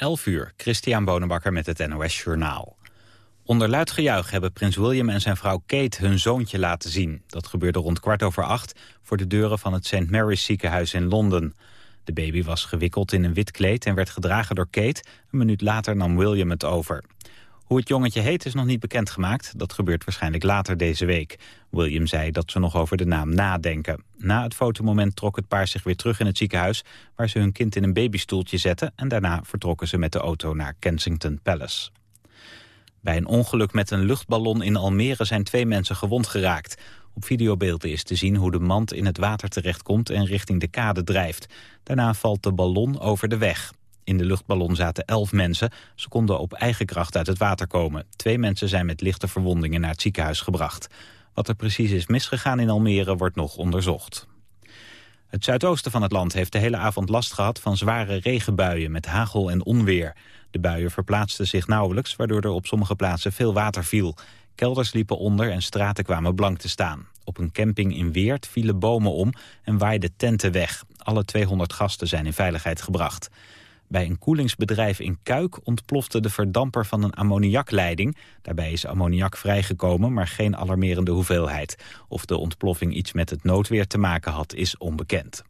11 uur, Christian Bonenbakker met het NOS Journaal. Onder luid gejuich hebben prins William en zijn vrouw Kate hun zoontje laten zien. Dat gebeurde rond kwart over acht voor de deuren van het St. Mary's ziekenhuis in Londen. De baby was gewikkeld in een wit kleed en werd gedragen door Kate. Een minuut later nam William het over. Hoe het jongetje heet is nog niet bekendgemaakt. Dat gebeurt waarschijnlijk later deze week. William zei dat ze nog over de naam nadenken. Na het fotomoment trok het paar zich weer terug in het ziekenhuis... waar ze hun kind in een babystoeltje zetten... en daarna vertrokken ze met de auto naar Kensington Palace. Bij een ongeluk met een luchtballon in Almere zijn twee mensen gewond geraakt. Op videobeelden is te zien hoe de mand in het water terechtkomt en richting de kade drijft. Daarna valt de ballon over de weg. In de luchtballon zaten elf mensen. Ze konden op eigen kracht uit het water komen. Twee mensen zijn met lichte verwondingen naar het ziekenhuis gebracht. Wat er precies is misgegaan in Almere wordt nog onderzocht. Het zuidoosten van het land heeft de hele avond last gehad van zware regenbuien met hagel en onweer. De buien verplaatsten zich nauwelijks, waardoor er op sommige plaatsen veel water viel. Kelders liepen onder en straten kwamen blank te staan. Op een camping in Weert vielen bomen om en waaiden tenten weg. Alle 200 gasten zijn in veiligheid gebracht. Bij een koelingsbedrijf in Kuik ontplofte de verdamper van een ammoniakleiding. Daarbij is ammoniak vrijgekomen, maar geen alarmerende hoeveelheid. Of de ontploffing iets met het noodweer te maken had, is onbekend.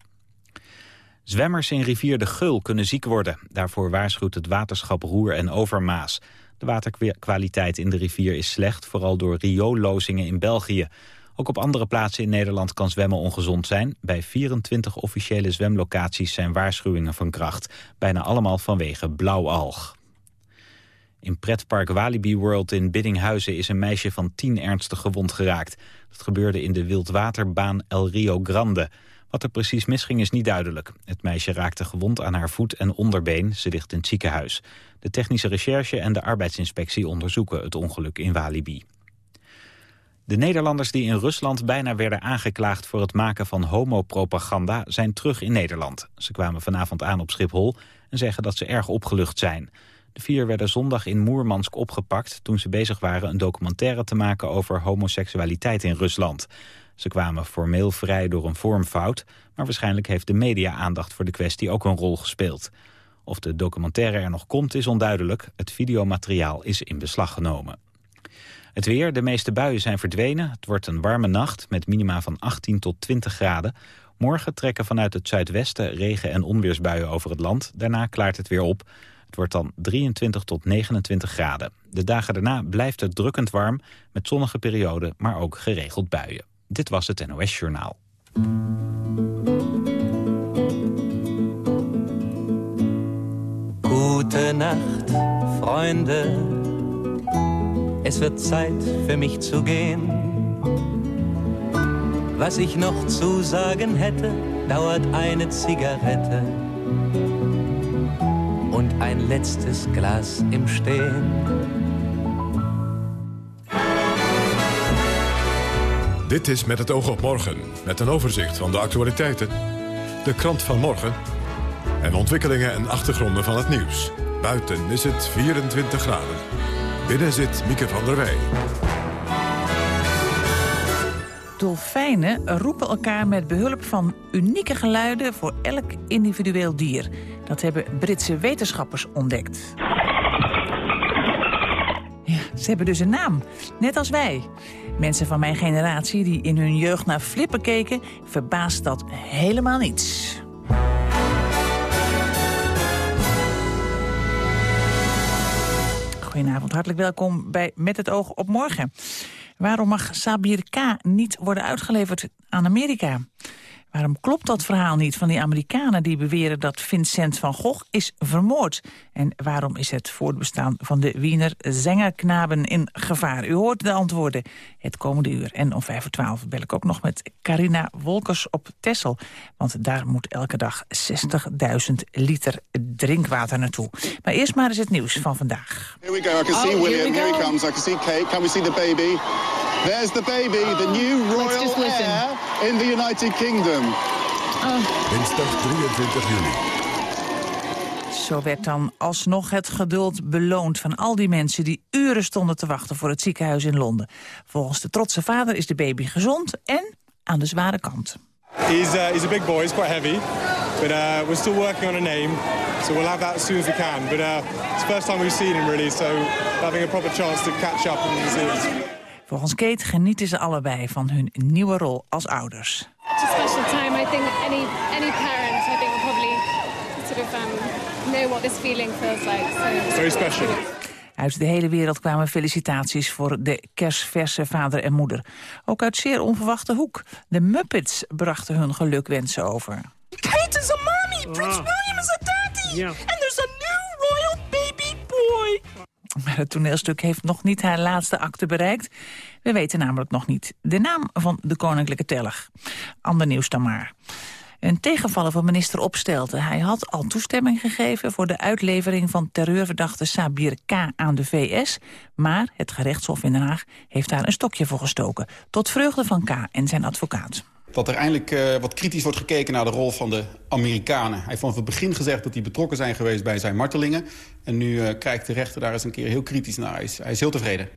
Zwemmers in rivier de Geul kunnen ziek worden. Daarvoor waarschuwt het waterschap Roer en Overmaas. De waterkwaliteit in de rivier is slecht, vooral door rioollozingen in België. Ook op andere plaatsen in Nederland kan zwemmen ongezond zijn. Bij 24 officiële zwemlocaties zijn waarschuwingen van kracht. Bijna allemaal vanwege blauwalg. In pretpark Walibi World in Biddinghuizen is een meisje van 10 ernstig gewond geraakt. Dat gebeurde in de wildwaterbaan El Rio Grande. Wat er precies misging is niet duidelijk. Het meisje raakte gewond aan haar voet en onderbeen. Ze ligt in het ziekenhuis. De technische recherche en de arbeidsinspectie onderzoeken het ongeluk in Walibi. De Nederlanders die in Rusland bijna werden aangeklaagd voor het maken van homopropaganda zijn terug in Nederland. Ze kwamen vanavond aan op Schiphol en zeggen dat ze erg opgelucht zijn. De vier werden zondag in Moermansk opgepakt toen ze bezig waren een documentaire te maken over homoseksualiteit in Rusland. Ze kwamen formeel vrij door een vormfout, maar waarschijnlijk heeft de media-aandacht voor de kwestie ook een rol gespeeld. Of de documentaire er nog komt is onduidelijk. Het videomateriaal is in beslag genomen. Het weer, de meeste buien zijn verdwenen. Het wordt een warme nacht met minima van 18 tot 20 graden. Morgen trekken vanuit het zuidwesten regen- en onweersbuien over het land. Daarna klaart het weer op. Het wordt dan 23 tot 29 graden. De dagen daarna blijft het drukkend warm met zonnige perioden, maar ook geregeld buien. Dit was het NOS Journaal. Gute Nacht, Freunde. Es wird Zeit für mich zu gehen. Was ich noch zu sagen hätte, dauert eine Zigarette und ein letztes Glas im Stehen. Dit is Met het oog op morgen, met een overzicht van de actualiteiten, de krant van morgen en ontwikkelingen en achtergronden van het nieuws. Buiten is het 24 graden. Binnen zit Mieke van der Wij. Dolfijnen roepen elkaar met behulp van unieke geluiden voor elk individueel dier. Dat hebben Britse wetenschappers ontdekt. Ja, ze hebben dus een naam, net als wij. Mensen van mijn generatie die in hun jeugd naar flippen keken... verbaast dat helemaal niets. Hartelijk welkom bij Met het oog op morgen. Waarom mag Sabir K. niet worden uitgeleverd aan Amerika? Waarom klopt dat verhaal niet van die Amerikanen die beweren dat Vincent van Gogh is vermoord? En waarom is het voortbestaan van de Wiener Zengerknaben in gevaar? U hoort de antwoorden het komende uur. En om vijf voor twaalf bel ik ook nog met Carina Wolkers op Tessel. Want daar moet elke dag 60.000 liter drinkwater naartoe. Maar eerst maar eens het nieuws van vandaag. Here we go. I can see oh, William. Here, he comes. I can see Kate. Can we see the baby? There's the baby, the new royal heir in the United Kingdom. Oh. Dinsdag 23 juli. Zo werd dan alsnog het geduld beloond van al die mensen... die uren stonden te wachten voor het ziekenhuis in Londen. Volgens de trotse vader is de baby gezond en aan de zware kant. He's, uh, he's a big boy, he's quite heavy. But uh, we're still working on a name, so we'll have that as soon as we can. But uh, it's the first time we've seen him really, so having a proper chance to catch up and see Volgens Kate genieten ze allebei van hun nieuwe rol als ouders. A special time. I think any any parent, I think, will probably sort of um, know what this feeling feels like. So Very special. Uit de hele wereld kwamen felicitaties voor de kerstverse vader en moeder. Ook uit zeer onverwachte hoek. De Muppets brachten hun gelukwensen over. Kate is a mommy, Prince William is a daddy. And there's a new royal baby boy. Maar het toneelstuk heeft nog niet haar laatste acte bereikt. We weten namelijk nog niet de naam van de koninklijke telg. Ander nieuws dan maar. Een tegenvaller van minister Opstelten. Hij had al toestemming gegeven voor de uitlevering van terreurverdachte Sabir K. aan de VS. Maar het gerechtshof in Den Haag heeft daar een stokje voor gestoken. Tot vreugde van K. en zijn advocaat. Dat er eindelijk uh, wat kritisch wordt gekeken naar de rol van de Amerikanen. Hij heeft vanaf het begin gezegd dat die betrokken zijn geweest bij zijn martelingen. En nu uh, kijkt de rechter daar eens een keer heel kritisch naar. Hij is, hij is heel tevreden.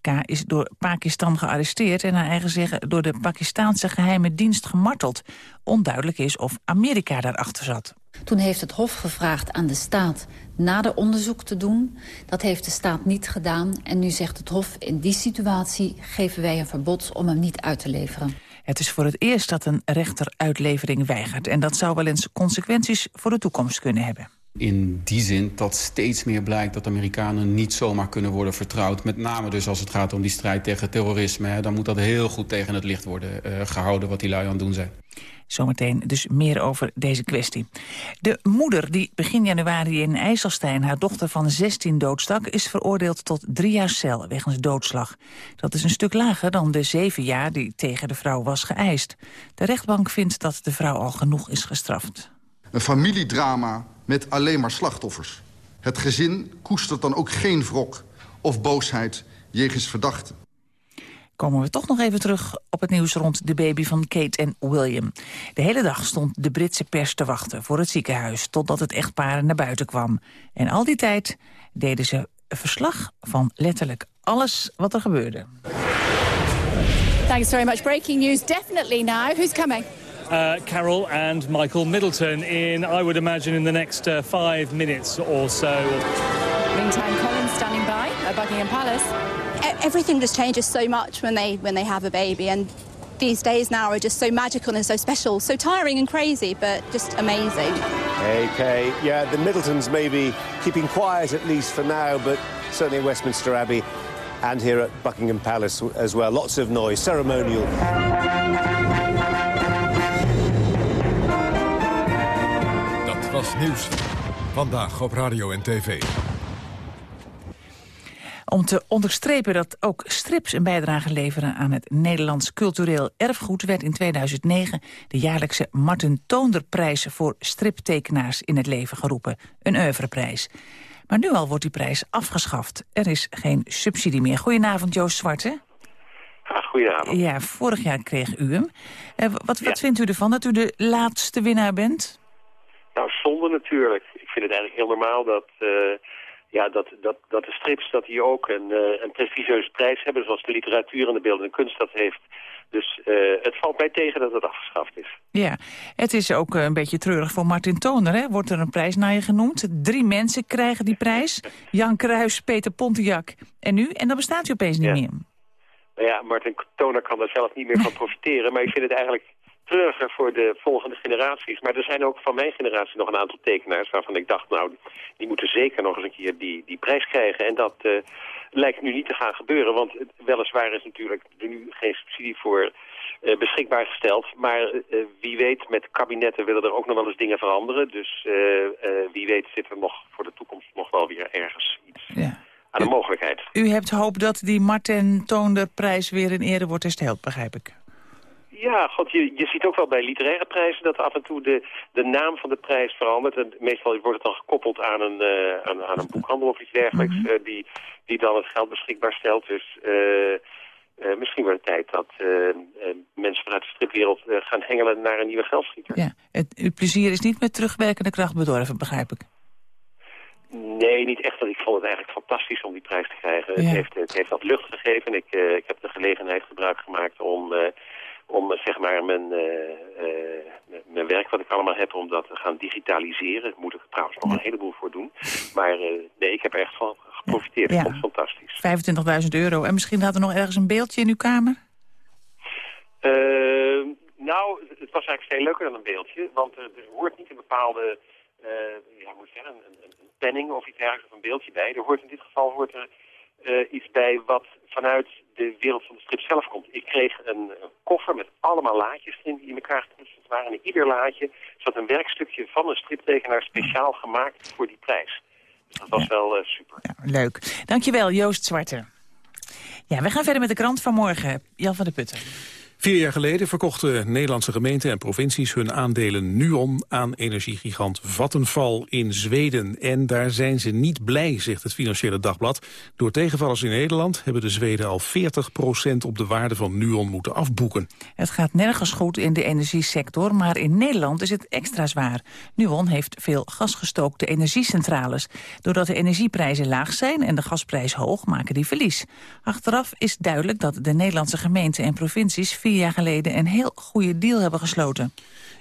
K is door Pakistan gearresteerd en naar eigen zeggen door de Pakistaanse geheime dienst gemarteld. Onduidelijk is of Amerika daarachter zat. Toen heeft het Hof gevraagd aan de staat nader onderzoek te doen. Dat heeft de staat niet gedaan. En nu zegt het Hof, in die situatie geven wij een verbod om hem niet uit te leveren. Het is voor het eerst dat een rechter uitlevering weigert. En dat zou wel eens consequenties voor de toekomst kunnen hebben. In die zin dat steeds meer blijkt dat Amerikanen niet zomaar kunnen worden vertrouwd. Met name dus als het gaat om die strijd tegen terrorisme. Hè, dan moet dat heel goed tegen het licht worden uh, gehouden wat die lui aan het doen zijn. Zometeen dus meer over deze kwestie. De moeder die begin januari in IJsselstein haar dochter van 16 doodstak... is veroordeeld tot drie jaar cel wegens doodslag. Dat is een stuk lager dan de zeven jaar die tegen de vrouw was geëist. De rechtbank vindt dat de vrouw al genoeg is gestraft. Een familiedrama met alleen maar slachtoffers. Het gezin koestert dan ook geen wrok of boosheid jegens verdachten komen we toch nog even terug op het nieuws rond de baby van Kate en William. De hele dag stond de Britse pers te wachten voor het ziekenhuis... totdat het echtpaar naar buiten kwam. En al die tijd deden ze verslag van letterlijk alles wat er gebeurde. Thanks very much. Breaking news definitely now. Who's coming? Uh, Carol and Michael Middleton in, I would imagine, in the next uh, five minutes or so. Meantime, Colin standing by at Buckingham Palace. Everything just changes so much when they when they have a baby, and these days now are just so magical and so special, so tiring and crazy, but just amazing. Okay, yeah, the Middletons may be keeping quiet at least for now, but certainly in Westminster Abbey and here at Buckingham Palace as well. Lots of noise, ceremonial. Was nieuws. Vandaag op radio en tv. Om te onderstrepen dat ook strips een bijdrage leveren aan het Nederlands cultureel erfgoed... werd in 2009 de jaarlijkse Martin Toonderprijs voor striptekenaars in het leven geroepen. Een oeuvreprijs. Maar nu al wordt die prijs afgeschaft. Er is geen subsidie meer. Goedenavond, Joost Zwarte. Goedenavond. Ja, vorig jaar kreeg u hem. Uh, wat, wat vindt u ervan dat u de laatste winnaar bent? Zonde natuurlijk. Ik vind het eigenlijk heel normaal dat... Uh ja, dat, dat, dat de strips dat die ook een, uh, een prestigieuze prijs hebben... zoals de literatuur en de beeldende kunst dat heeft. Dus uh, het valt mij tegen dat het afgeschaft is. Ja, het is ook een beetje treurig voor Martin Toner, hè? Wordt er een prijs naar je genoemd. Drie mensen krijgen die prijs. Jan Kruis, Peter Pontiac en u. En dan bestaat u opeens niet ja. meer. Nou ja, Martin Toner kan daar zelf niet meer van profiteren. Maar ik vind het eigenlijk treuriger voor de volgende generaties. Maar er zijn ook van mijn generatie nog een aantal tekenaars... waarvan ik dacht, nou, die moeten zeker nog eens een keer die, die prijs krijgen. En dat uh, lijkt nu niet te gaan gebeuren. Want weliswaar is natuurlijk er nu geen subsidie voor uh, beschikbaar gesteld. Maar uh, wie weet, met kabinetten willen er ook nog wel eens dingen veranderen. Dus wie weet zit er nog voor de toekomst nog wel weer ergens iets... Ja. Aan de mogelijkheid. U hebt hoop dat die Martin Toonderprijs weer in ere wordt hersteld, begrijp ik. Ja, god, je, je ziet ook wel bij literaire prijzen dat af en toe de, de naam van de prijs verandert. En meestal wordt het dan gekoppeld aan een, uh, aan, aan, een boekhandel of iets dergelijks, mm -hmm. uh, die, die dan het geld beschikbaar stelt. Dus uh, misschien wordt het tijd dat mensen vanuit de stripwereld gaan hengelen naar een nieuwe geldschieter. Ja, het, uw plezier is niet met terugwerkende kracht bedorven, begrijp ik. Nee, niet echt. Ik vond het eigenlijk fantastisch om die prijs te krijgen. Ja. Het, heeft, het heeft wat lucht gegeven. Ik, ik heb de gelegenheid gebruik gemaakt om om eh, zeg maar mijn, eh, eh, mijn werk wat ik allemaal heb, om dat te gaan digitaliseren. Daar moet ik trouwens nog een heleboel voor doen. Maar nee, ik heb er echt van geprofiteerd. Ja. Ik vond het fantastisch. 25.000 euro. En misschien had er nog ergens een beeldje in uw kamer? Eh, nou, het was eigenlijk veel leuker dan een beeldje. Want er, er hoort niet een bepaalde, eh, ja, moet ik zeggen, een, een, een penning of iets dergelijks of een beeldje bij. Er hoort in dit geval hoort er iets bij wat vanuit de wereld van de strip zelf komt. Ik kreeg een, een koffer met allemaal laadjes erin die in elkaar geknutseld waren. En in ieder laadje zat een werkstukje van een striptekenaar speciaal gemaakt voor die prijs. Dus dat was wel eh, super. Leuk. Dankjewel, Joost Zwarte. Ja, we gaan verder met de krant van morgen. Jan van der Putten. Vier jaar geleden verkochten Nederlandse gemeenten en provincies hun aandelen Nuon aan energiegigant Vattenfall in Zweden. En daar zijn ze niet blij, zegt het Financiële Dagblad. Door tegenvallers in Nederland hebben de Zweden al 40% op de waarde van Nuon moeten afboeken. Het gaat nergens goed in de energiesector, maar in Nederland is het extra zwaar. Nuon heeft veel gasgestookte energiecentrales. Doordat de energieprijzen laag zijn en de gasprijs hoog, maken die verlies. Achteraf is duidelijk dat de Nederlandse gemeenten en provincies vier jaar geleden een heel goede deal hebben gesloten.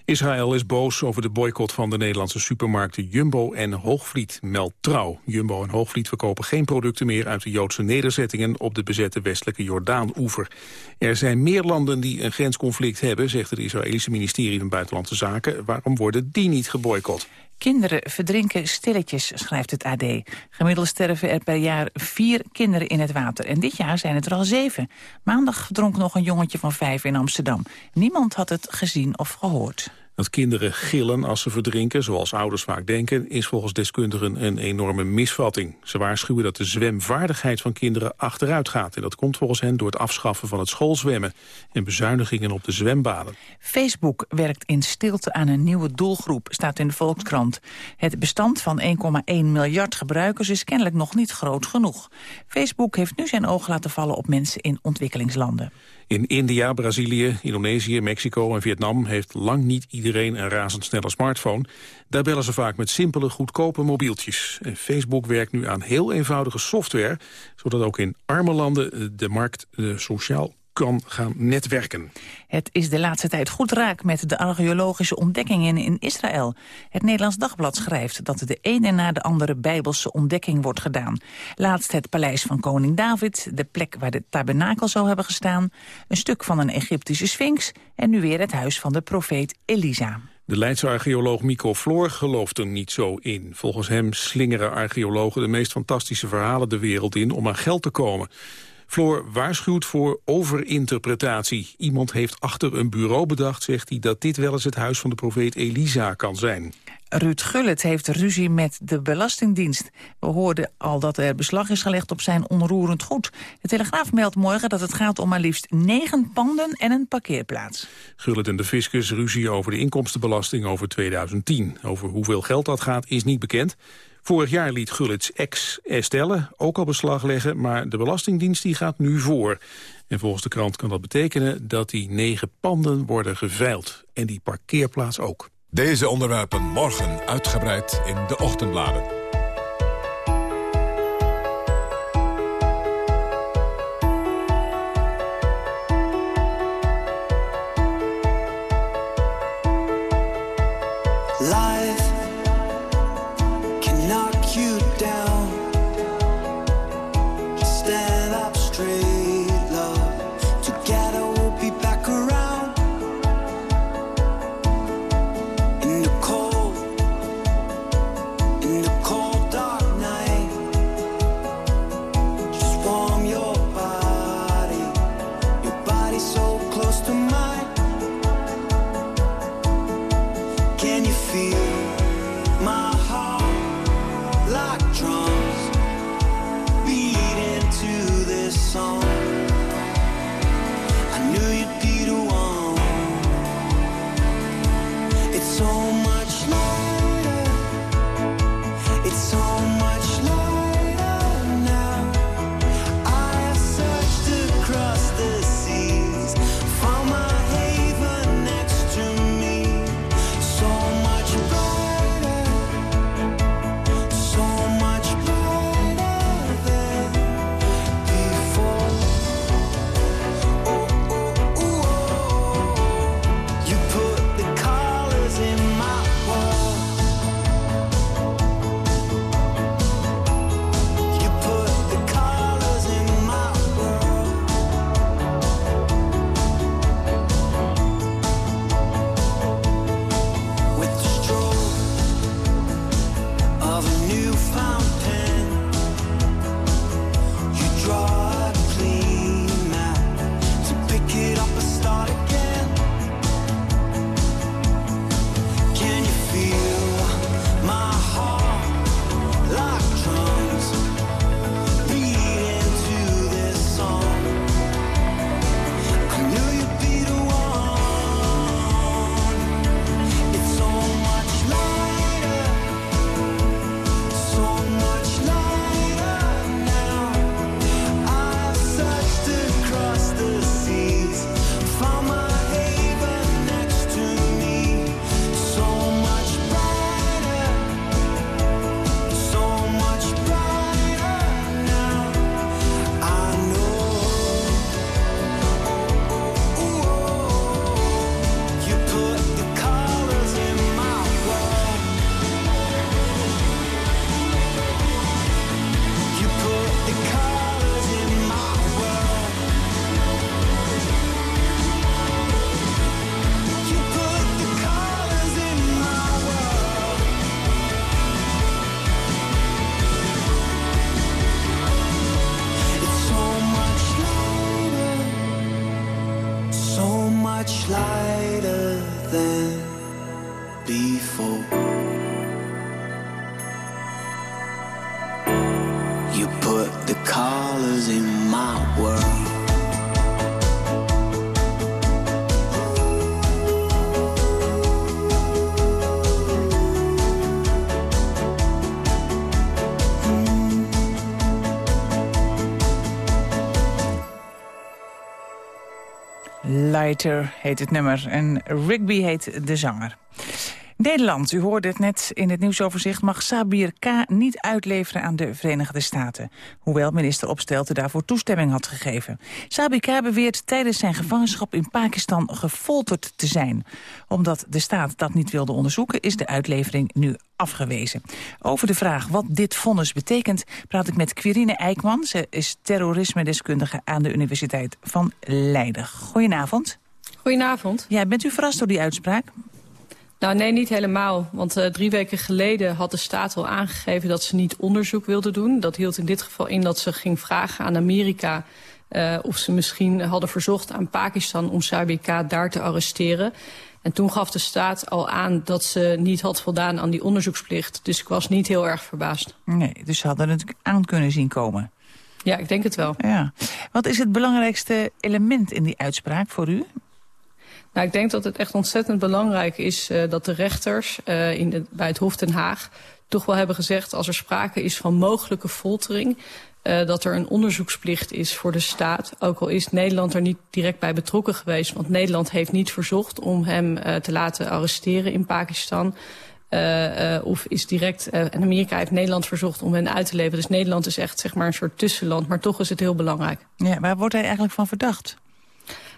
Israël is boos over de boycott van de Nederlandse supermarkten Jumbo en Hoogvliet, meldt Trouw. Jumbo en Hoogvliet verkopen geen producten meer uit de Joodse nederzettingen op de bezette westelijke Jordaan-oever. Er zijn meer landen die een grensconflict hebben, zegt het Israëlische ministerie van Buitenlandse Zaken. Waarom worden die niet geboycott? Kinderen verdrinken stilletjes, schrijft het AD. Gemiddeld sterven er per jaar vier kinderen in het water. En dit jaar zijn het er al zeven. Maandag verdronk nog een jongetje van vijf in Amsterdam. Niemand had het gezien of gehoord. Dat kinderen gillen als ze verdrinken, zoals ouders vaak denken... is volgens deskundigen een enorme misvatting. Ze waarschuwen dat de zwemvaardigheid van kinderen achteruit gaat. En dat komt volgens hen door het afschaffen van het schoolzwemmen... en bezuinigingen op de zwembaden. Facebook werkt in stilte aan een nieuwe doelgroep, staat in de Volkskrant. Het bestand van 1,1 miljard gebruikers is kennelijk nog niet groot genoeg. Facebook heeft nu zijn oog laten vallen op mensen in ontwikkelingslanden. In India, Brazilië, Indonesië, Mexico en Vietnam heeft lang niet iedereen een razendsnelle smartphone. Daar bellen ze vaak met simpele, goedkope mobieltjes. En Facebook werkt nu aan heel eenvoudige software, zodat ook in arme landen de markt eh, sociaal kan gaan netwerken. Het is de laatste tijd goed raak met de archeologische ontdekkingen in Israël. Het Nederlands Dagblad schrijft dat de ene na de andere bijbelse ontdekking wordt gedaan. Laatst het paleis van koning David, de plek waar de tabernakel zou hebben gestaan... een stuk van een Egyptische sphinx en nu weer het huis van de profeet Elisa. De Leidse archeoloog Mico Floor gelooft er niet zo in. Volgens hem slingeren archeologen de meest fantastische verhalen de wereld in om aan geld te komen. Floor waarschuwt voor overinterpretatie. Iemand heeft achter een bureau bedacht, zegt hij, dat dit wel eens het huis van de profeet Elisa kan zijn. Ruud Gullit heeft ruzie met de Belastingdienst. We hoorden al dat er beslag is gelegd op zijn onroerend goed. De Telegraaf meldt morgen dat het gaat om maar liefst negen panden en een parkeerplaats. Gullit en de fiscus ruzie over de inkomstenbelasting over 2010. Over hoeveel geld dat gaat is niet bekend. Vorig jaar liet Gullits ex Estelle ook al beslag leggen... maar de Belastingdienst die gaat nu voor. En volgens de krant kan dat betekenen dat die negen panden worden geveild. En die parkeerplaats ook. Deze onderwerpen morgen uitgebreid in de ochtendbladen. Lighter heet het nummer en Rigby heet de zanger. Nederland, u hoorde het net in het nieuwsoverzicht... mag Sabir K. niet uitleveren aan de Verenigde Staten. Hoewel minister Opstelten daarvoor toestemming had gegeven. Sabir K. beweert tijdens zijn gevangenschap in Pakistan gefolterd te zijn. Omdat de staat dat niet wilde onderzoeken... is de uitlevering nu afgewezen. Over de vraag wat dit vonnis betekent... praat ik met Quirine Eijkman. Ze is terrorisme-deskundige aan de Universiteit van Leiden. Goedenavond. Goedenavond. Ja, bent u verrast door die uitspraak? Nou, nee, niet helemaal. Want uh, drie weken geleden had de staat al aangegeven dat ze niet onderzoek wilde doen. Dat hield in dit geval in dat ze ging vragen aan Amerika... Uh, of ze misschien hadden verzocht aan Pakistan om Sabir daar te arresteren. En toen gaf de staat al aan dat ze niet had voldaan aan die onderzoeksplicht. Dus ik was niet heel erg verbaasd. Nee, dus ze hadden het aan kunnen zien komen. Ja, ik denk het wel. Ja. Wat is het belangrijkste element in die uitspraak voor u? Nou, ik denk dat het echt ontzettend belangrijk is uh, dat de rechters uh, in bij het Hof Den Haag toch wel hebben gezegd... als er sprake is van mogelijke foltering... Uh, dat er een onderzoeksplicht is voor de staat. Ook al is Nederland er niet direct bij betrokken geweest. Want Nederland heeft niet verzocht om hem te laten arresteren in Pakistan. Of is direct, en Amerika heeft Nederland verzocht om hen uit te leveren. Dus Nederland is echt zeg maar een soort tussenland. Maar toch is het heel belangrijk. Ja, waar wordt hij eigenlijk van verdacht?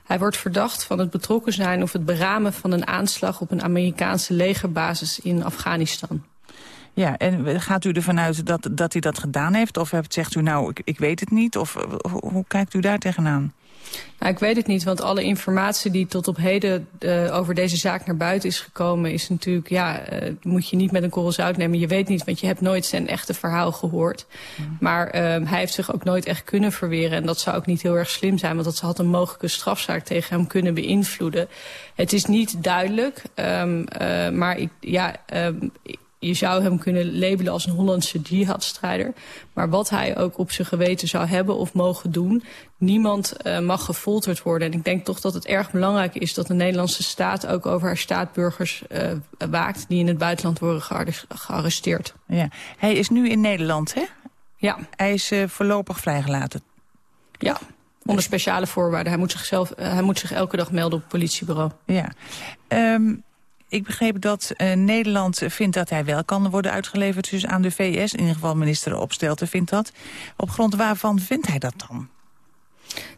Hij wordt verdacht van het betrokken zijn of het beramen van een aanslag op een Amerikaanse legerbasis in Afghanistan. Ja, en gaat u ervan uit dat, dat hij dat gedaan heeft? Of zegt u nou, ik, ik weet het niet? Of hoe, hoe kijkt u daar tegenaan? Nou, ik weet het niet, want alle informatie die tot op heden uh, over deze zaak naar buiten is gekomen... is natuurlijk, ja, uh, moet je niet met een korrel zout nemen. Je weet niet, want je hebt nooit zijn echte verhaal gehoord. Maar uh, hij heeft zich ook nooit echt kunnen verweren. En dat zou ook niet heel erg slim zijn, want dat had een mogelijke strafzaak tegen hem kunnen beïnvloeden. Het is niet duidelijk, um, maar ik, ja... Um, je zou hem kunnen labelen als een Hollandse jihadstrijder. Maar wat hij ook op zijn geweten zou hebben of mogen doen... niemand uh, mag gefolterd worden. En ik denk toch dat het erg belangrijk is... dat de Nederlandse staat ook over haar staatburgers uh, waakt... die in het buitenland worden gearresteerd. Ja. Hij is nu in Nederland, hè? Ja. Hij is uh, voorlopig vrijgelaten. Ja. Onder speciale voorwaarden. Hij moet, zichzelf, hij moet zich elke dag melden op het politiebureau. Ja. Um, ik begreep dat uh, Nederland vindt dat hij wel kan worden uitgeleverd dus aan de VS. In ieder geval minister Opstelten vindt dat. Op grond waarvan vindt hij dat dan?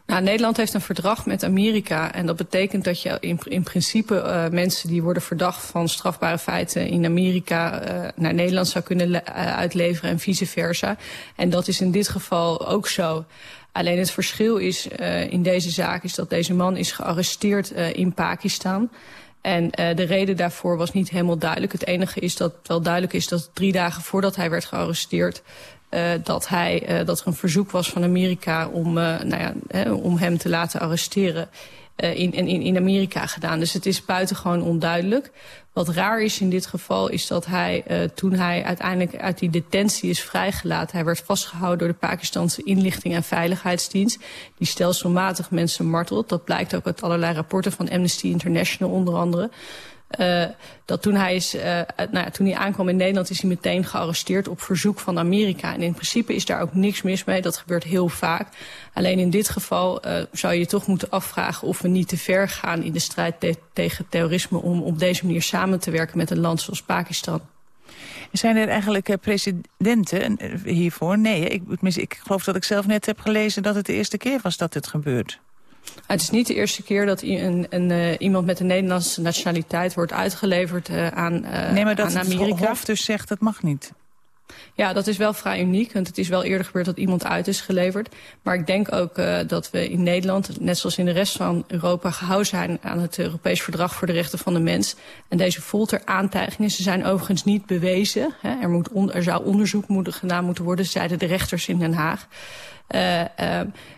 Nou, Nederland heeft een verdrag met Amerika. En dat betekent dat je in, in principe uh, mensen die worden verdacht van strafbare feiten in Amerika uh, naar Nederland zou kunnen uitleveren en vice versa. En dat is in dit geval ook zo. Alleen het verschil is in deze zaak is dat deze man is gearresteerd in Pakistan. En uh, de reden daarvoor was niet helemaal duidelijk. Het enige is dat wel duidelijk is dat drie dagen voordat hij werd gearresteerd... Uh, dat, hij, uh, dat er een verzoek was van Amerika om, nou ja, hè, om hem te laten arresteren in, in, in Amerika gedaan. Dus het is buitengewoon onduidelijk. Wat raar is in dit geval is dat hij, uh, toen hij uiteindelijk uit die detentie is vrijgelaten... hij werd vastgehouden door de Pakistanse inlichting en veiligheidsdienst... die stelselmatig mensen martelt. Dat blijkt ook uit allerlei rapporten van Amnesty International onder andere... Uh, dat toen hij, is, uh, nou toen hij aankwam in Nederland is hij meteen gearresteerd op verzoek van Amerika. En in principe is daar ook niks mis mee, dat gebeurt heel vaak. Alleen in dit geval uh, zou je toch moeten afvragen of we niet te ver gaan in de strijd te tegen terrorisme... om op deze manier samen te werken met een land zoals Pakistan. Zijn er eigenlijk precedenten hiervoor? Nee, ik, ik geloof dat ik zelf net heb gelezen dat het de eerste keer was dat dit gebeurt. Het is niet de eerste keer dat een, een, uh, iemand met een Nederlandse nationaliteit wordt uitgeleverd uh, aan, uh, nee, maar dat aan Amerika. het Hof dus zegt dat mag niet. Ja, dat is wel vrij uniek, want het is wel eerder gebeurd dat iemand uit is geleverd. Maar ik denk ook uh, dat we in Nederland, net zoals in de rest van Europa, gehouden zijn aan het Europees Verdrag voor de Rechten van de Mens. En deze folteraantijgingen, ze zijn overigens niet bewezen. Hè. Er, moet er zou onderzoek moeten, gedaan moeten worden, zeiden de rechters in Den Haag. Uh, uh,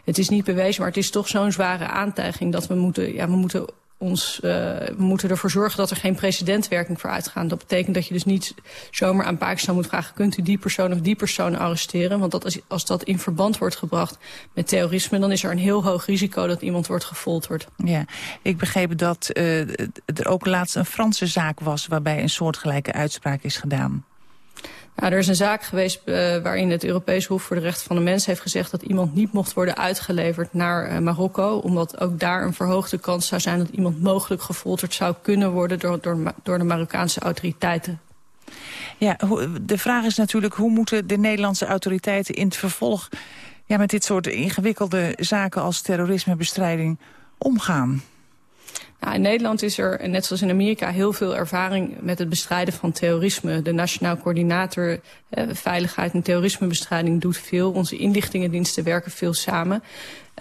het is niet bewezen, maar het is toch zo'n zware aantijging dat we moeten, ja, we moeten ons, uh, we moeten ervoor zorgen dat er geen precedentwerking voor uitgaat. Dat betekent dat je dus niet zomaar aan Pakistan moet vragen... kunt u die persoon of die persoon arresteren? Want dat als, als dat in verband wordt gebracht met terrorisme... dan is er een heel hoog risico dat iemand wordt gefolterd. Ja, ik begreep dat uh, er ook laatst een Franse zaak was... waarbij een soortgelijke uitspraak is gedaan. Nou, er is een zaak geweest uh, waarin het Europees Hof voor de Rechten van de Mens heeft gezegd dat iemand niet mocht worden uitgeleverd naar uh, Marokko. Omdat ook daar een verhoogde kans zou zijn dat iemand mogelijk gefolterd zou kunnen worden door, door, door de Marokkaanse autoriteiten. Ja, de vraag is natuurlijk hoe moeten de Nederlandse autoriteiten in het vervolg ja, met dit soort ingewikkelde zaken als terrorismebestrijding omgaan? Nou, in Nederland is er, net zoals in Amerika, heel veel ervaring met het bestrijden van terrorisme. De Nationaal Coördinator eh, Veiligheid en Terrorismebestrijding doet veel. Onze inlichtingendiensten werken veel samen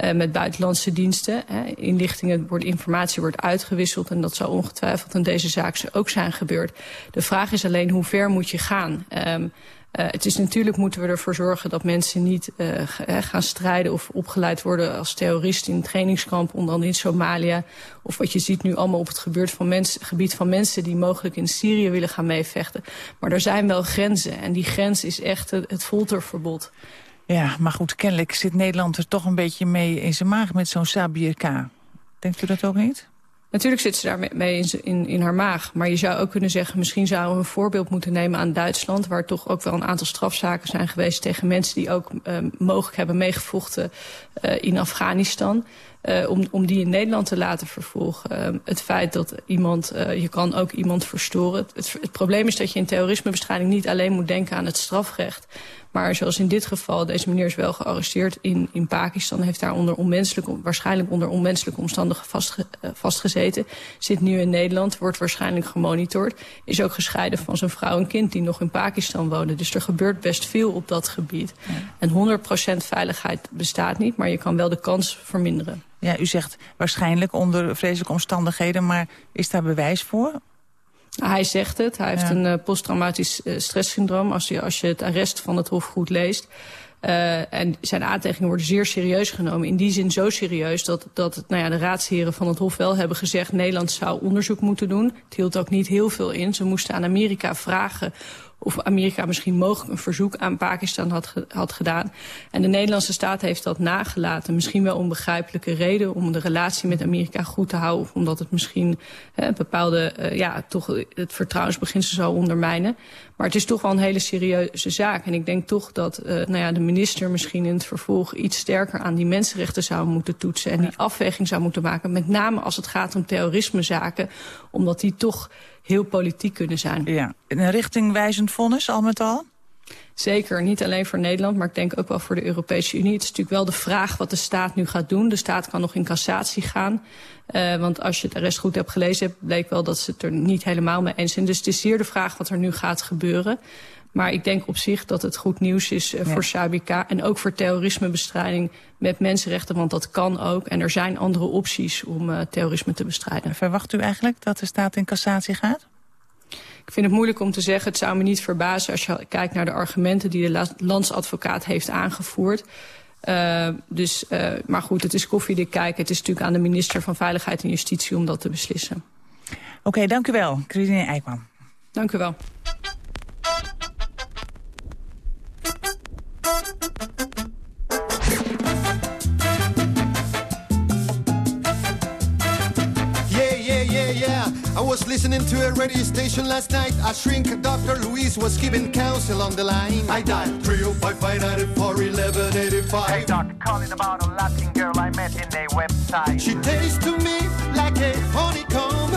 uh, met buitenlandse diensten. Hè. Inlichtingen, wordt, informatie wordt uitgewisseld en dat zal ongetwijfeld in deze zaak ook zijn gebeurd. De vraag is alleen hoe ver moet je gaan? Um, Uh, het is natuurlijk moeten we ervoor zorgen dat mensen niet uh, gaan strijden of opgeleid worden als terrorist in trainingskamp, onder andere in Somalia. Of wat je ziet nu allemaal op het gebeurt van gebied van mensen die mogelijk in Syrië willen gaan meevechten. Maar er zijn wel grenzen en die grens is echt het, het folterverbod. Ja, maar goed, kennelijk zit Nederland er toch een beetje mee in zijn maag met zo'n Sabir. Denkt u dat ook niet? Natuurlijk zit ze daar mee in, in, in haar maag. Maar je zou ook kunnen zeggen, misschien zouden we een voorbeeld moeten nemen aan Duitsland... waar toch ook wel een aantal strafzaken zijn geweest tegen mensen... die ook uh, mogelijk hebben meegevochten uh, in Afghanistan... Uh, om, om die in Nederland te laten vervolgen. Uh, het feit dat iemand, uh, je kan ook iemand verstoren. Het, het probleem is dat je in terrorismebestrijding niet alleen moet denken aan het strafrecht. Maar zoals in dit geval, deze meneer is wel gearresteerd in, in Pakistan... heeft daar onder onmenselijke, waarschijnlijk onder onmenselijke omstandigheden vastge, uh, vastgezeten. Zit nu in Nederland, wordt waarschijnlijk gemonitord. Is ook gescheiden van zijn vrouw en kind die nog in Pakistan wonen. Dus er gebeurt best veel op dat gebied. En 100% veiligheid bestaat niet, maar je kan wel de kans verminderen. Ja, u zegt waarschijnlijk onder vreselijke omstandigheden, maar is daar bewijs voor? Hij zegt het. Hij heeft een uh, posttraumatisch uh, stresssyndroom. Als je, als je het arrest van het Hof goed leest. Uh, en zijn aantijgingen worden zeer serieus genomen. In die zin zo serieus dat, dat nou ja, de raadsheren van het Hof wel hebben gezegd... Nederland zou onderzoek moeten doen. Het hield ook niet heel veel in. Ze moesten aan Amerika vragen of Amerika misschien mogelijk een verzoek aan Pakistan had, had gedaan. En de Nederlandse staat heeft dat nagelaten. Misschien wel om begrijpelijke reden, om de relatie met Amerika goed te houden... of omdat het misschien hè, bepaalde, uh, ja, toch het vertrouwensbeginsel zou ondermijnen. Maar het is toch wel een hele serieuze zaak. En ik denk toch dat uh, nou ja, de minister misschien in het vervolg... iets sterker aan die mensenrechten zou moeten toetsen... en die afweging zou moeten maken. Met name als het gaat om terrorismezaken. Omdat die toch heel politiek kunnen zijn. Ja, een richtingwijzend vonnis al met al? Zeker, niet alleen voor Nederland, maar ik denk ook wel voor de Europese Unie. Het is natuurlijk wel de vraag wat de staat nu gaat doen. De staat kan nog in cassatie gaan. Uh, want als je het arrest goed hebt gelezen, bleek wel dat ze het er niet helemaal mee eens zijn. Dus het is zeer de vraag wat er nu gaat gebeuren. Maar ik denk op zich dat het goed nieuws is uh, voor Sabika... en ook voor terrorismebestrijding met mensenrechten, want dat kan ook. En er zijn andere opties om uh, terrorisme te bestrijden. Verwacht u eigenlijk dat de staat in cassatie gaat? Ik vind het moeilijk om te zeggen. Het zou me niet verbazen als je kijkt naar de argumenten... die de landsadvocaat heeft aangevoerd. Uh, dus, maar goed, het is koffiedik kijken. Het is natuurlijk aan de minister van Veiligheid en Justitie om dat te beslissen. Oké, okay, dank u wel. Christine Eijkman. Dank u wel. I was listening to a radio station last night. A shrink Dr. Louise was giving counsel on the line. I dialed 305 Hey doc, calling about a Latin girl I met in their website. She tastes to me like a honeycomb.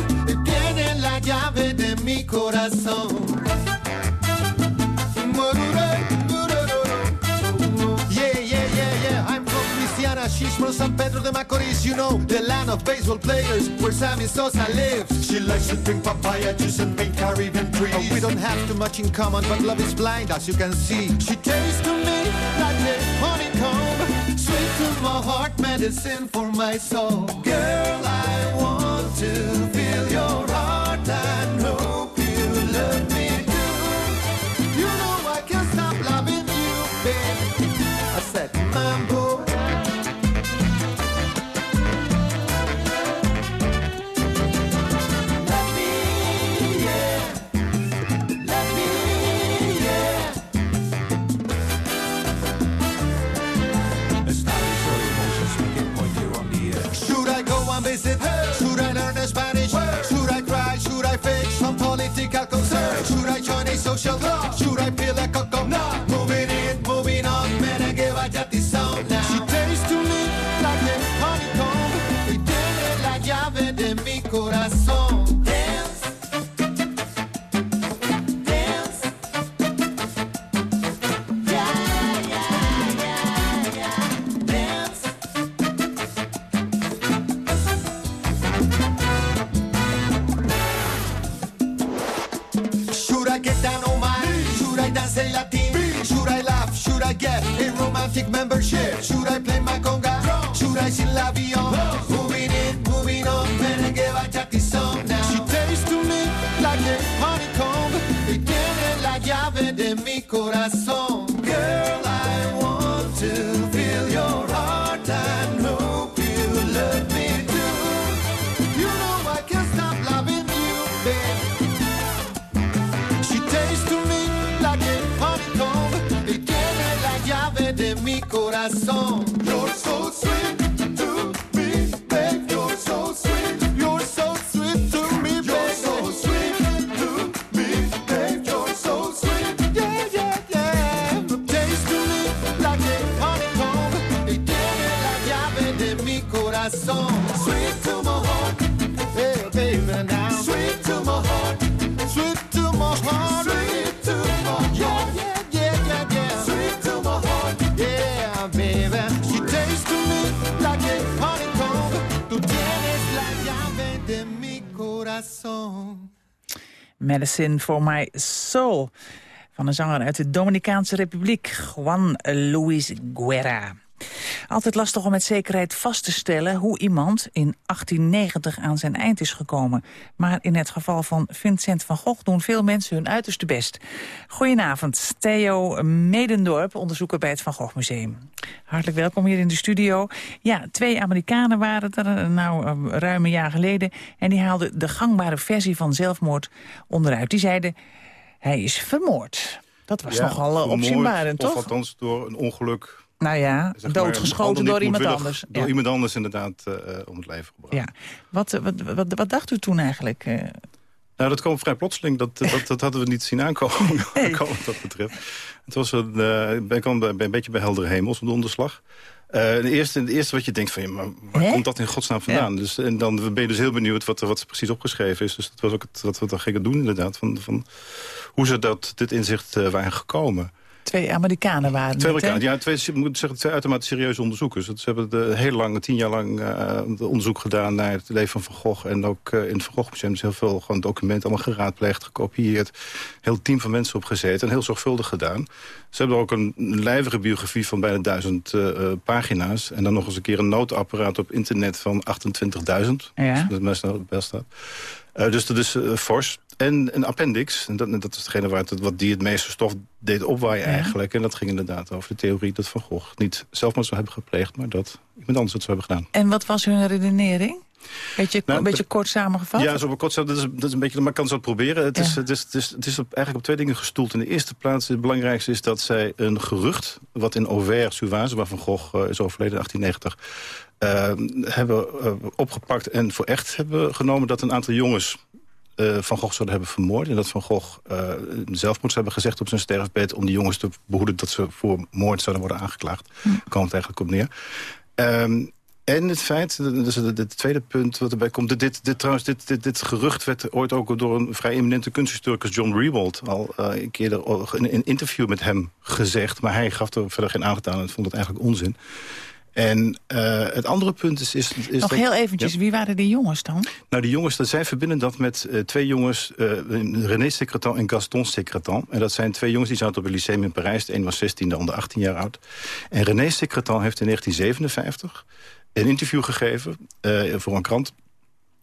Tiene la llave de mi corazón. Yeah, yeah. I'm from Louisiana. She's from San Pedro de Macorís. You know, the land of baseball players where Sammy Sosa lives. She likes to drink papaya juice and paint Caribbean trees. Oh, we don't have too much in common, but love is blind, as you can see. She tastes to me like a honeycomb. Sweet to my heart, medicine for my soul. Girl, I want to some political concern? Should I join a social club? Medicine for my soul. Van een zanger uit de Dominicaanse Republiek, Juan Luis Guerra. Altijd lastig om met zekerheid vast te stellen hoe iemand in 1890 aan zijn eind is gekomen. Maar in het geval van Vincent van Gogh doen veel mensen hun uiterste best. Goedenavond, Theo Medendorp, onderzoeker bij het Van Gogh Museum. Hartelijk welkom hier in de studio. Ja, twee Amerikanen waren er nou eh, ruim een jaar geleden... en die haalden de gangbare versie van zelfmoord onderuit. Die zeiden, hij is vermoord. Dat was Ja, nogal eh, opzienbarend, Of toch? althans door een ongeluk. Nou ja, zeg maar, doodgeschoten door iemand anders. Door Ja. iemand anders inderdaad eh, eh, om het leven gebracht. Ja. Wat, wat, wat, wat dacht u toen eigenlijk? eh? Nou, dat kwam vrij plotseling. Dat, dat, dat hadden we niet zien aankomen, wat dat betreft. Het was een, eh, ik ben- kwam bij, een beetje bij heldere hemels, een donderslag. Eh de eerste, het eerste wat je denkt van, ja, maar waar komt dat in godsnaam vandaan? Dus, en dan ben je dus heel benieuwd wat, wat er precies opgeschreven is. Dus dat was ook het, wat we dan gingen doen inderdaad. Van, van hoe ze dat, dit inzicht eh, waren gekomen. Twee Amerikanen waren Twee? Amerikanen, ja, twee, ik moet zeggen, twee uitermate serieuze onderzoekers. Ze hebben de, heel lang, tien jaar lang eh, onderzoek gedaan naar het leven van Van Gogh. En ook eh, in het Van Gogh Museum is heel veel gewoon documenten allemaal geraadpleegd, gekopieerd. Heel team van mensen op gezeten en heel zorgvuldig gedaan. Ze hebben er ook een, lijvige biografie van bijna duizend eh, eh, pagina's. En dan nog eens een keer een noodapparaat op internet van 28.000. Ja. Dat is het best staat. Eh, dus dat is eh, fors. En een appendix, en dat, dat is hetgene waar het, wat die het meeste stof deed opwaaien Ja. eigenlijk. En dat ging inderdaad over de theorie dat Van Gogh niet zelfmoord zou hebben gepleegd... maar dat iemand anders het zou hebben gedaan. En wat was hun redenering? Beetje, Nou, een beetje het- kort samengevat? Ja, zo kort, dat is, dat is een beetje, maar ik kan zo proberen. Het is, het is, het is, het is op, eigenlijk op twee dingen gestoeld. In de eerste plaats, het belangrijkste is dat zij een gerucht... wat in Auvers-sur-Oise, waar Van Gogh eh, is overleden in 1890... eh, hebben eh, opgepakt en voor echt hebben genomen... dat een aantal jongens Van Gogh zouden hebben vermoord. En dat Van Gogh eh zelfmoord hebben gezegd op zijn sterfbed... om die jongens te behoeden dat ze voor moord zouden worden aangeklaagd. Komt het eigenlijk op neer. Ehm, en het feit, dat is het tweede punt wat erbij komt... dit, dit, trouwens, dit, dit, dit gerucht werd ooit ook door een vrij eminente kunsthistoricus... John Rewald al eh, een keer er- in een interview met hem gezegd... maar hij gaf er verder geen aandacht aan en vond het eigenlijk onzin. En eh, het andere punt is... is, is Nog dat- heel eventjes, Ja. wie waren die jongens dan? Nou, die jongens, dat zij verbinden dat met eh, twee jongens... eh, René Secretan en Gaston Secretan. En dat zijn twee jongens die zaten op het lyceum in Parijs. De een was 16, de ander 18 jaar oud. En René Secretan heeft in 1957 een interview gegeven eh, voor een krant...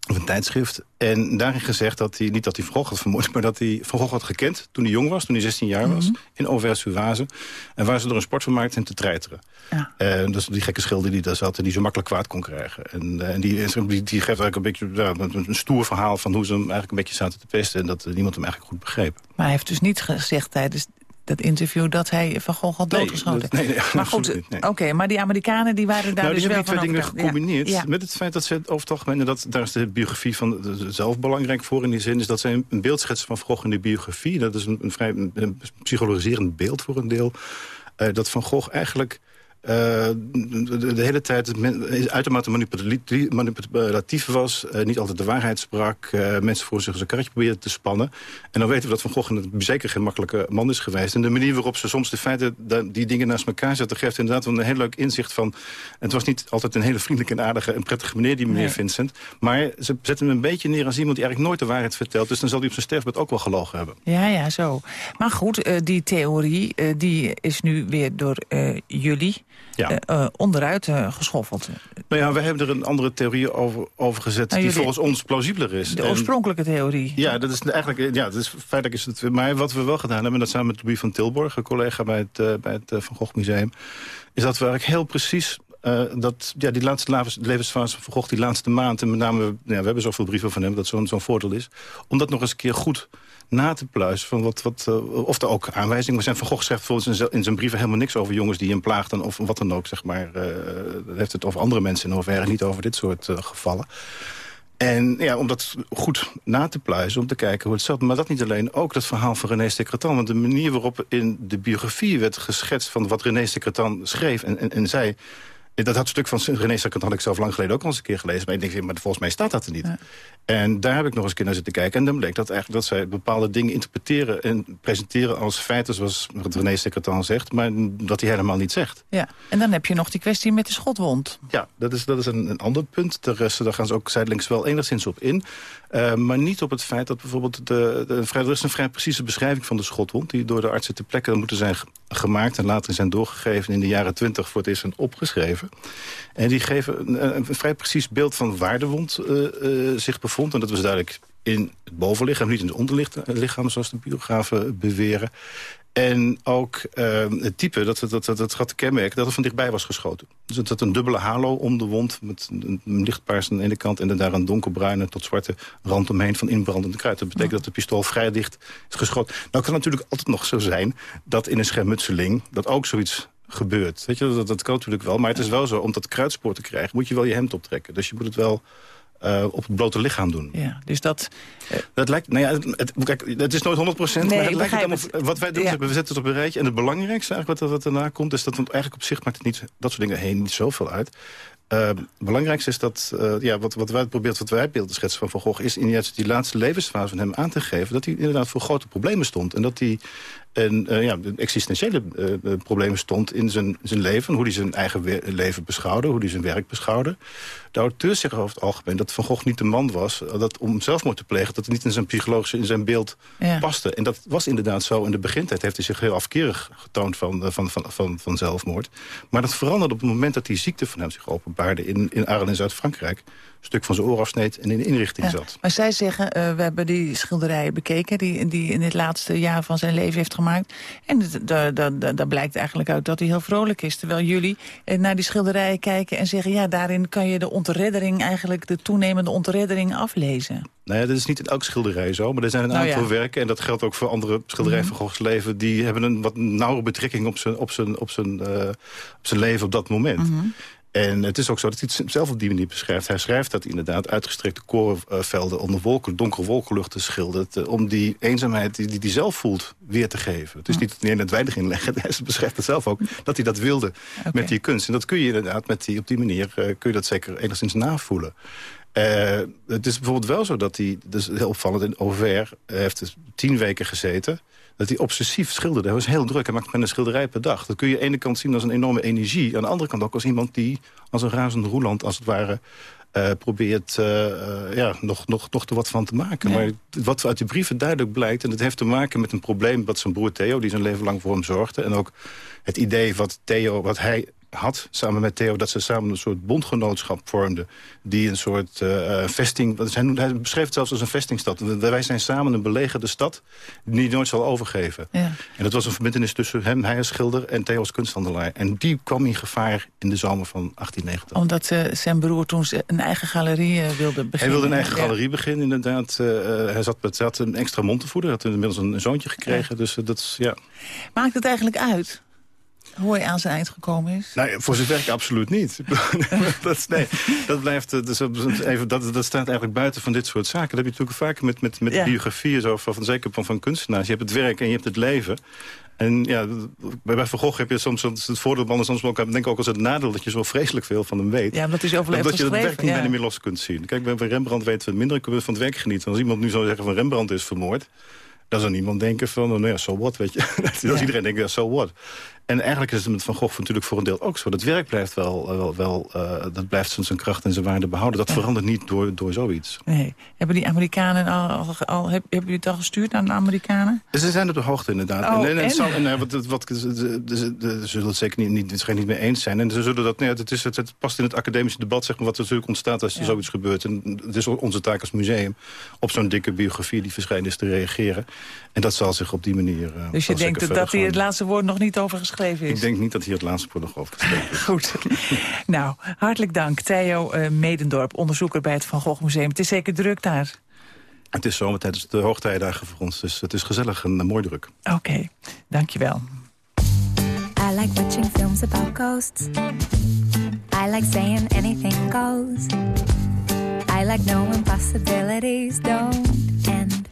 Of een tijdschrift. En daarin gezegd dat hij, niet dat hij Van Gogh had vermoord... maar dat hij Van Gogh had gekend toen hij jong was, toen hij 16 jaar was... in Auvers-sur-Oise. En waar ze door een sport van maakten te treiteren. Eh, dus die gekke schilder die daar zat en die zo makkelijk kwaad kon krijgen. En, eh, en die, die, die geeft eigenlijk een beetje ja, een, stoer verhaal... van hoe ze hem eigenlijk een beetje zaten te pesten... en dat niemand hem eigenlijk goed begreep. Maar hij heeft dus niet gezegd tijdens dat interview... dat hij Van Gogh had doodgeschoten. dat- nee, nee, maar goed, nee. oké, maar die Amerikanen die waren daar nou, dus die wel hebben die twee van dingen gecombineerd Ja. met het feit dat ze over het algemeen... en dat, daar is de biografie van zelf belangrijk voor in die zin... is dat zij een beeld schetsen van Van Gogh in de biografie. Dat is een, een vrij een, psychologiserend beeld voor een deel. Eh, dat Van Gogh eigenlijk... eh, de, de hele tijd men- uitermate manipulatief, was. eh, niet altijd de waarheid sprak. eh, mensen voor zich als een karretje probeerde te spannen. En dan weten we dat Van Gogh een- zeker geen makkelijke man is geweest. En de manier waarop ze soms de feiten, die dingen naast elkaar zetten... geeft inderdaad wel een heel leuk inzicht van... Het was niet altijd een hele vriendelijke en aardige en prettige meneer, die meneer Nee. Vincent. Maar ze zetten hem een beetje neer als iemand die eigenlijk nooit de waarheid vertelt. Dus dan zal hij op zijn sterfbed ook wel gelogen hebben. Ja, ja, zo. Maar goed, die theorie die is nu weer door jullie Ja. eh, eh, onderuit eh, geschoffeld. Nou ja, we hebben er een andere theorie over, over gezet... Nou, die jullie- volgens ons plausibeler is. De En- oorspronkelijke theorie. Ja, dat is eigenlijk, ja, dat is, feitelijk is het. Maar wat we wel gedaan hebben, en dat samen met Louis van Tilborg, een collega bij het, bij het Van Gogh Museum, is dat we eigenlijk heel precies. eh, dat, ja, die laatste levens- levensfase van Van Gogh, die laatste maand... en met name, ja, we hebben zoveel brieven van hem, dat zo'n zo'n voordeel is... om dat nog eens een keer goed na te pluizen. Van wat, wat, eh, of er ook aanwijzingen zijn. Van Gogh schrijft bijvoorbeeld in zijn- brieven helemaal niks over jongens die hem plaagden... of wat dan ook, zeg maar. dan heeft het over andere mensen in hoverre, niet over dit soort eh, gevallen. En ja, om dat goed na te pluizen, om te kijken hoe het zat. Maar dat niet alleen, ook dat verhaal van René Secretan. Want de manier waarop in de biografie werd geschetst... van wat René Secretan schreef en, en, en zei... Dat had stuk van René Secretan had ik zelf lang geleden ook al eens een keer gelezen. Maar ik denk, maar volgens mij staat dat er niet. En daar heb ik nog eens een keer naar zitten kijken. En dan bleek dat eigenlijk dat zij bepaalde dingen interpreteren... en presenteren als feiten, zoals wat René Secretan zegt... maar dat hij helemaal niet zegt. Ja. En dan heb je nog die kwestie met de schotwond. Ja, dat is, dat is een, een ander punt. De rest, daar gaan ze ook zijdelings wel enigszins op in. Uh, maar niet op het feit dat bijvoorbeeld... De, de, er is een vrij precieze beschrijving van de schotwond... die door de artsen ter plekke moeten zijn gemaakt... en later zijn doorgegeven in de jaren twintig voor het eerst zijn opgeschreven. En die geven een, vrij precies beeld van waar de wond uh, uh, zich bevond. En dat was duidelijk in het bovenlichaam, niet in het onderlichaam... zoals de biografen beweren. En ook uh, het type, dat, dat, dat, dat gaat kenmerken, dat het van dichtbij was geschoten. Dus had een dubbele halo om de wond, met een lichtpaars aan de ene kant... en dan daar een donkerbruine tot zwarte rand omheen van inbrandende kruid. Dat betekent dat de pistool vrij dicht is geschoten. Nou kan natuurlijk altijd nog zo zijn dat in een schermutseling... dat ook zoiets gebeurt. Weet je, dat, dat kan natuurlijk wel, maar het is wel zo... om dat kruidspoor te krijgen, moet je wel je hemd optrekken. Dus je moet het wel... Uh, op het blote lichaam doen. Ja, dus dat... Uh, dat lijkt, nou ja, het, het, kijk, het is nooit 100 procent, nee, maar het lijkt het wat wij doen, ja. we zetten het op een rijtje. En het belangrijkste eigenlijk wat, wat daarna komt, is dat het eigenlijk op zich maakt het niet, dat soort dingen heen niet zoveel uit. Uh, het belangrijkste is dat, uh, ja, wat, wat wij probeert, wat wij beelden schetsen van Van Gogh... is in die laatste levensfase van hem aan te geven... dat hij inderdaad voor grote problemen stond. En dat hij en uh, ja, existentiële uh, problemen stond in zijn, zijn leven. Hoe hij zijn eigen leven beschouwde, hoe hij zijn werk beschouwde. De auteur zegt over het algemeen dat Van Gogh niet de man was... Dat om zelfmoord te plegen, dat het niet in zijn psychologische, in zijn beeld ja. paste. En dat was inderdaad zo. In de begintijd heeft hij zich heel afkerig getoond van, van, van, van, van zelfmoord. Maar dat veranderde op het moment dat die ziekte van hem zich openbaarde... in, in Arles in Zuid-Frankrijk stuk van zijn oor afsneed en in de inrichting ja, zat. Maar zij zeggen, uh, we hebben die schilderijen bekeken... die, die in het laatste jaar van zijn leven heeft gemaakt. En daar blijkt eigenlijk uit dat hij heel vrolijk is. Terwijl jullie uh, naar die schilderijen kijken en zeggen... ja, daarin kan je de ontreddering, eigenlijk de toenemende ontreddering aflezen. Nou ja, dat is niet in elk schilderij zo, maar er zijn een Nou aantal ja. werken... en dat geldt ook voor andere schilderijen Mhm. van Goghs leven... die hebben een wat nauwere betrekking op zijn, op zijn, op zijn, eh, op zijn leven op dat moment. Mhm. En het is ook zo dat hij het zelf op die manier beschrijft. Hij schrijft dat hij inderdaad uitgestrekte korenvelden... onder wolken, donkere wolkenluchten schildert... om die eenzaamheid die hij zelf voelt weer te geven. Het is niet alleen het weinig inleggen. Hij beschrijft het zelf ook, dat hij dat wilde met die kunst. En dat kun je inderdaad met die, op die manier... eh, kun je dat zeker enigszins navoelen. Eh, het is bijvoorbeeld wel zo dat hij, dus heel opvallend in Auvers... heeft dus tien weken gezeten, dat hij obsessief schilderde. Hij was heel druk, hij maakte bijna een schilderij per dag. Dat kun je aan de ene kant zien als een enorme energie... aan de andere kant ook als iemand die als een razende roeland, als het ware... eh, probeert eh, eh, ja, nog, nog, nog er wat van te maken. Maar wat uit die brieven duidelijk blijkt... en dat heeft te maken met een probleem wat zijn broer Theo... die zijn leven lang voor hem zorgde... en ook het idee wat Theo, wat hij had, samen met Theo... dat ze samen een soort bondgenootschap vormden... die een soort eh, eh, vesting... Hij, noemde- hij beschreef het zelfs als een vestingstad. Wij zijn samen een belegerde stad die nooit zal overgeven. Ja. En dat was een verbindenis tussen hem, hij als schilder... en Theo als kunsthandelaar. En die kwam in gevaar in de zomer van 1890. Omdat eh, zijn broer toen een eigen galerie wilde beginnen. Hij wilde een eigen Ja. galerie beginnen, inderdaad. Hij zat met, had een extra mond te voeden. Hij had inmiddels een zoontje gekregen. Dus dat is, ja... Maakt het eigenlijk uit hoe hij aan zijn eind gekomen is? Nou, ja, voor zijn werk absoluut niet. dat, is- nee, dat, blijft, eh, dus, eh, even, dat, dat staat eigenlijk buiten van dit soort zaken. Dat heb je natuurlijk vaker met, met, met Ja. biografieën, zo, van, van, zeker van, van kunstenaars. Je hebt het werk en je hebt het leven. En ja, bij, Van Gogh heb je soms het voordeel, maar soms ook, denk ik ook als het nadeel... dat je zo vreselijk veel van hem weet. Ja, omdat hij zoveel heeft dat je het werk niet ja. meer los kunt zien. Kijk, bij Rembrandt weten we minder kunnen we van het werk genieten. Als iemand nu zou zeggen van Rembrandt is vermoord... dan zou niemand denken van, nou ja, so what, weet je. Als iedereen denkt, ja, so what. En eigenlijk is het met Van Gogh natuurlijk voor een deel ook zo. Dat werk blijft wel, eh, wel, wel eh, dat blijft zijn kracht en zijn waarde behouden. Dat verandert niet door, door zoiets. Nee. Hebben die Amerikanen al, al, al heb, hebben jullie het al gestuurd aan de Amerikanen? Ze zijn op de hoogte inderdaad. Oh, en, en, en? zal- en, eh, wat, wat, ze, zullen het zeker niet, niet, niet mee eens zijn. En ze zullen dat, nee, het, is, het, het past in het academische debat, zeg maar, wat er natuurlijk ontstaat als er zoiets gebeurt. En het is onze taak als museum op zo'n dikke biografie die verschijnt is te reageren. En dat zal zich op die manier. eh, Dus je denkt dat, gaan. het laatste woord nog niet over geschreven is? Ik denk niet dat hier het laatste over geschreven is. Goed. nou, hartelijk dank. Theo eh, Medendorp, onderzoeker bij het Van Gogh Museum. Het is zeker druk daar. Het is zomertijd, het is de hoogtijdagen voor ons. Dus het is gezellig en eh, mooi druk. Oké, dankjewel. I like watching films about ghosts. I like saying anything goes. I like knowing possibilities don't end.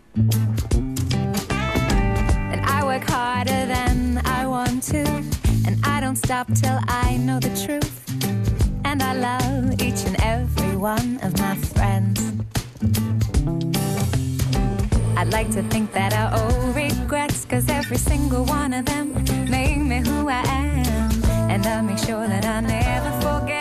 And I work harder than I want to. And I don't stop till I know the truth. And I love each and every one of my friends. I'd like to think that I owe regrets, cause every single one of them made me who I am. And I make sure that I never forget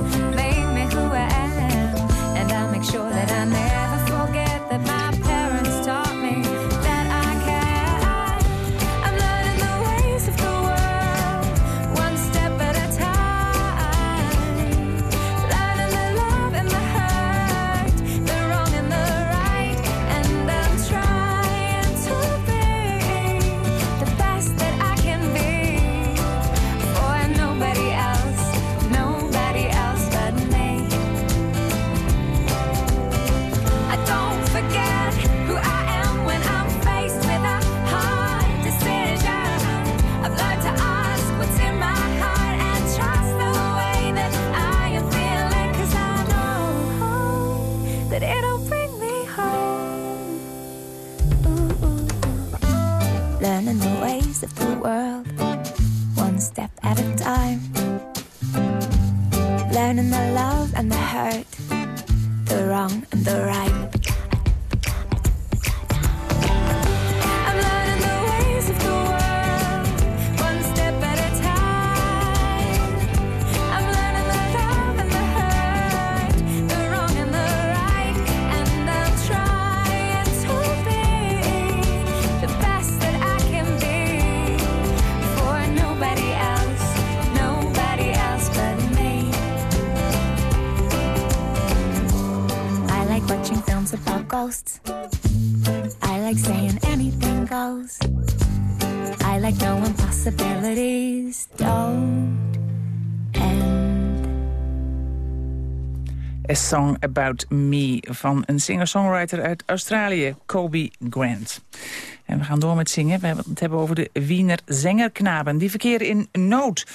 I never of the world, one step at a time. Learning the love and the hurt ghosts. I like saying anything goes. I like possibilities. A Song About Me van een singer-songwriter uit Australië, Kobe Grant. En we gaan door met zingen. We hebben het hebben over de Wiener Zengerknaben. Die verkeren in nood.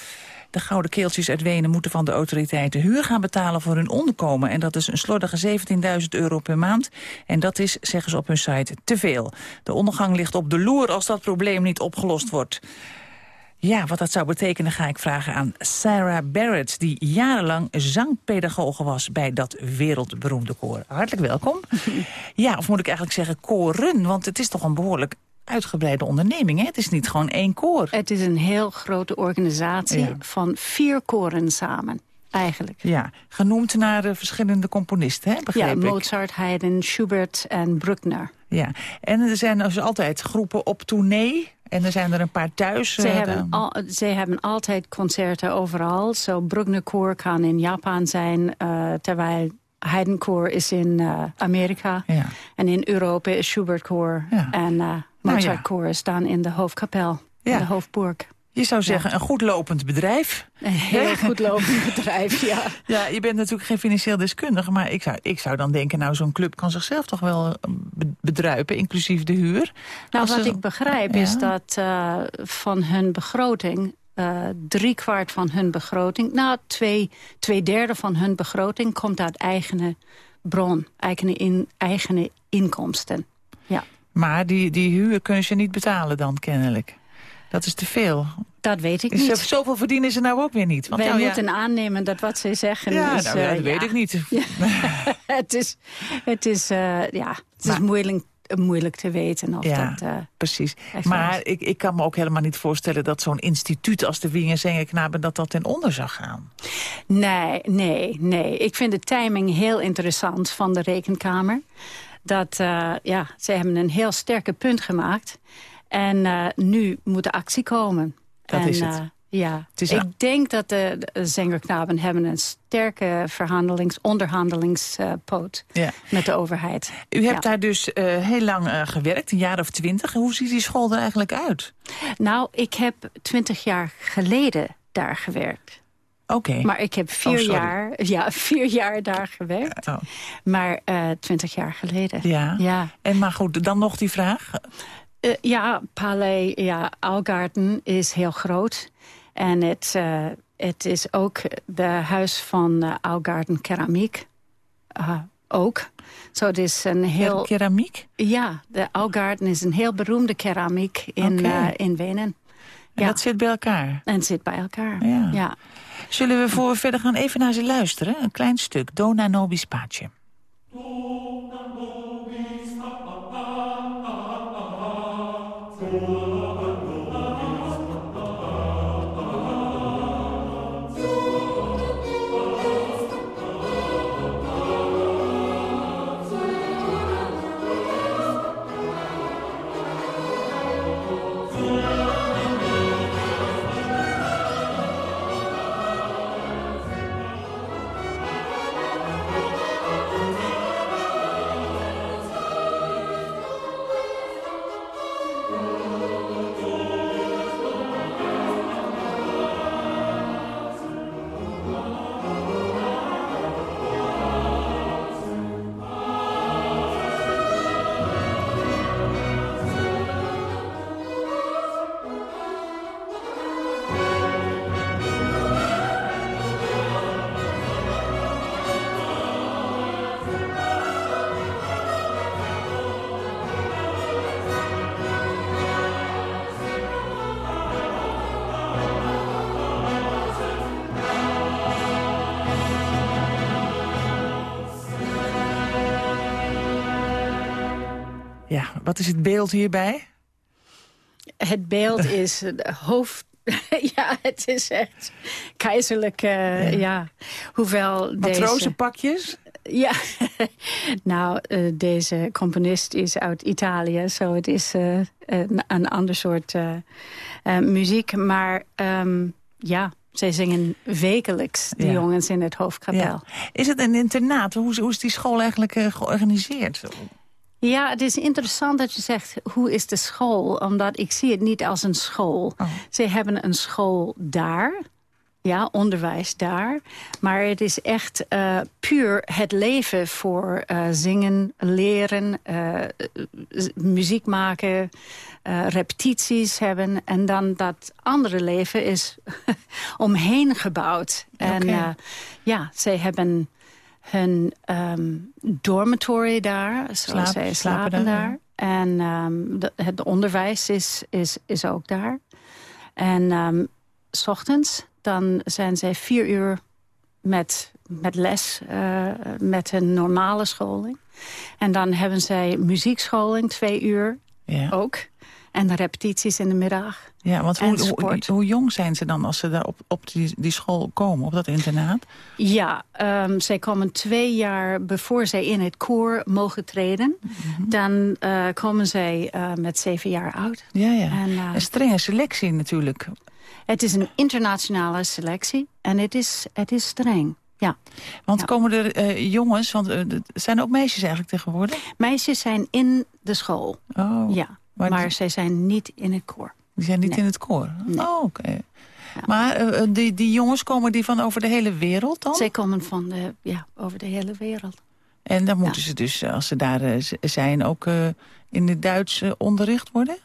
De gouden keeltjes uit Wenen moeten van de autoriteiten huur gaan betalen voor hun onderkomen. En dat is een slordige 17.000 euro per maand. En dat is, zeggen ze op hun site, te veel. De ondergang ligt op de loer als dat probleem niet opgelost wordt. Ja, wat dat zou betekenen ga ik vragen aan Sarah Barrett... die jarenlang zangpedagoge was bij dat wereldberoemde koor. Hartelijk welkom. Ja, of moet ik eigenlijk zeggen koren, want het is toch een behoorlijk uitgebreide onderneming. Hè? Het is niet gewoon één koor. Het is een heel grote organisatie Ja. van vier koren samen, eigenlijk. Ja, genoemd naar de verschillende componisten, hè, begreep ja, ik. Mozart, Haydn, Schubert en Bruckner. Ja, en er zijn dus altijd groepen op tournee... en er zijn er een paar thuis. Ze eh, hebben, al, ze hebben altijd concerten overal. Zo Bruckner Koor kan in Japan zijn, eh, terwijl Haydn Koor is in eh, Amerika. Ja. En in Europa is Schubert Koor en eh Nou ja. Staan in de hoofdkapel, in de hoofdburg. Je zou zeggen, een goed lopend bedrijf. Een heel goed lopend bedrijf, ja. Ja, je bent natuurlijk geen financieel deskundige... maar ik zou, ik zou dan denken, nou, zo'n club kan zichzelf toch wel eh, be- bedruipen... inclusief de huur. Nou, Als wat ze- ik begrijp Ja. is dat eh, van hun begroting... eh drie kwart van hun begroting... nou, twee, twee derde van hun begroting komt uit eigen bron. Eigen, in, eigen inkomsten. Ja. Maar die, die huur kunnen ze niet betalen dan, kennelijk. Dat is te veel. Dat weet ik niet. Zoveel verdienen ze nou ook weer niet. Want Wij nou ja, moeten aannemen dat wat zij zeggen Ja, is... nou ja, eh, dat weet ik niet. het is, het is, eh, ja, het is moeilijk, moeilijk te weten of Ja, dat... eh, precies. Maar ik, ik kan me ook helemaal niet voorstellen... dat zo'n instituut als de Wiener Zengerknaben... dat dat ten onder zou gaan. Nee, nee, nee. Ik vind de timing heel interessant van de rekenkamer. Dat, eh, ja, ze hebben een heel sterke punt gemaakt. En eh, nu moet de actie komen. Dat en, is het. eh, ja, Het is ik denk dat de, de zengerknaben hebben een sterke verhandelings, onderhandelingspoot Ja. met de overheid. U hebt Ja. daar dus heel lang gewerkt, een jaar of twintig. Hoe ziet die school er eigenlijk uit? Nou, ik heb twintig jaar geleden daar gewerkt. Oké. Maar ik heb vier, Oh, sorry. jaar, ja, vier jaar daar gewerkt. Oh. Maar eh, twintig jaar geleden. Ja. ja. En maar goed, dan nog die vraag. Eh, ja, Palais ja, Algarten is heel groot. En het, eh, het is ook de huis van eh Algarten Keramiek. Ah, ook. Zo is een heel... Keramiek? Ja, de Algarten is een heel beroemde keramiek in, in Wenen. En dat zit bij elkaar? En het zit bij elkaar, Ja. ja. Zullen we voor verder gaan even naar ze luisteren? Een klein stuk, Dona Nobis Pace. Wat is het beeld hierbij? Het beeld is het hoofd... ja, het is echt keizerlijk, eh, ja. Hoewel deze... Matrozenpakjes? Ja, nou, eh, deze componist is uit Italië. Zo het is eh, een, een ander soort muziek. Maar ehm, ja, zij zingen wekelijks, Ja. jongens in het hoofdkapel. Ja. Is het een internaat? Hoe, is- hoe is die school eigenlijk georganiseerd? Ja, het is interessant dat je zegt, hoe is de school? Omdat ik zie het niet als een school. Ze hebben een school daar, ja, onderwijs daar. Maar het is echt eh, puur het leven voor eh, zingen, leren, eh, muziek maken, repetities hebben. En dan dat andere leven is omheen gebouwd. En ja, zij hebben hun ehm, dormitory daar. Slaap- zij slapen daar, daar. En ehm, de- het onderwijs is, is, is ook daar. En ehm, s ochtends dan zijn zij vier uur met, met les, eh, met een normale scholing. En dan hebben zij muziekscholing, twee uur Ja. ook. En de repetities in de middag. Ja, want hoe, hoe, jong zijn ze dan als ze daar op, op die, die school komen, op dat internaat? Ja, ehm, zij komen twee jaar voor zij in het koor mogen treden. Mhm. Dan eh, komen zij eh, met zeven jaar oud. Ja, ja. En, eh, Een strenge selectie natuurlijk. Het is een internationale selectie en het is, het is streng. Ja. Want Ja. komen er jongens, want er zijn ook meisjes eigenlijk tegenwoordig? Meisjes zijn in de school. Oh, Ja, maar maar, die- zij zijn niet in het koor. die zijn niet Nee. in het koor? Nee. Oh, oké. Maar eh, eh, die, die jongens komen die van over de hele wereld dan? Zij komen van de, ja, over de hele wereld. En dan moeten ze dus, eh, als ze daar zijn, ook in het Duits onderricht worden?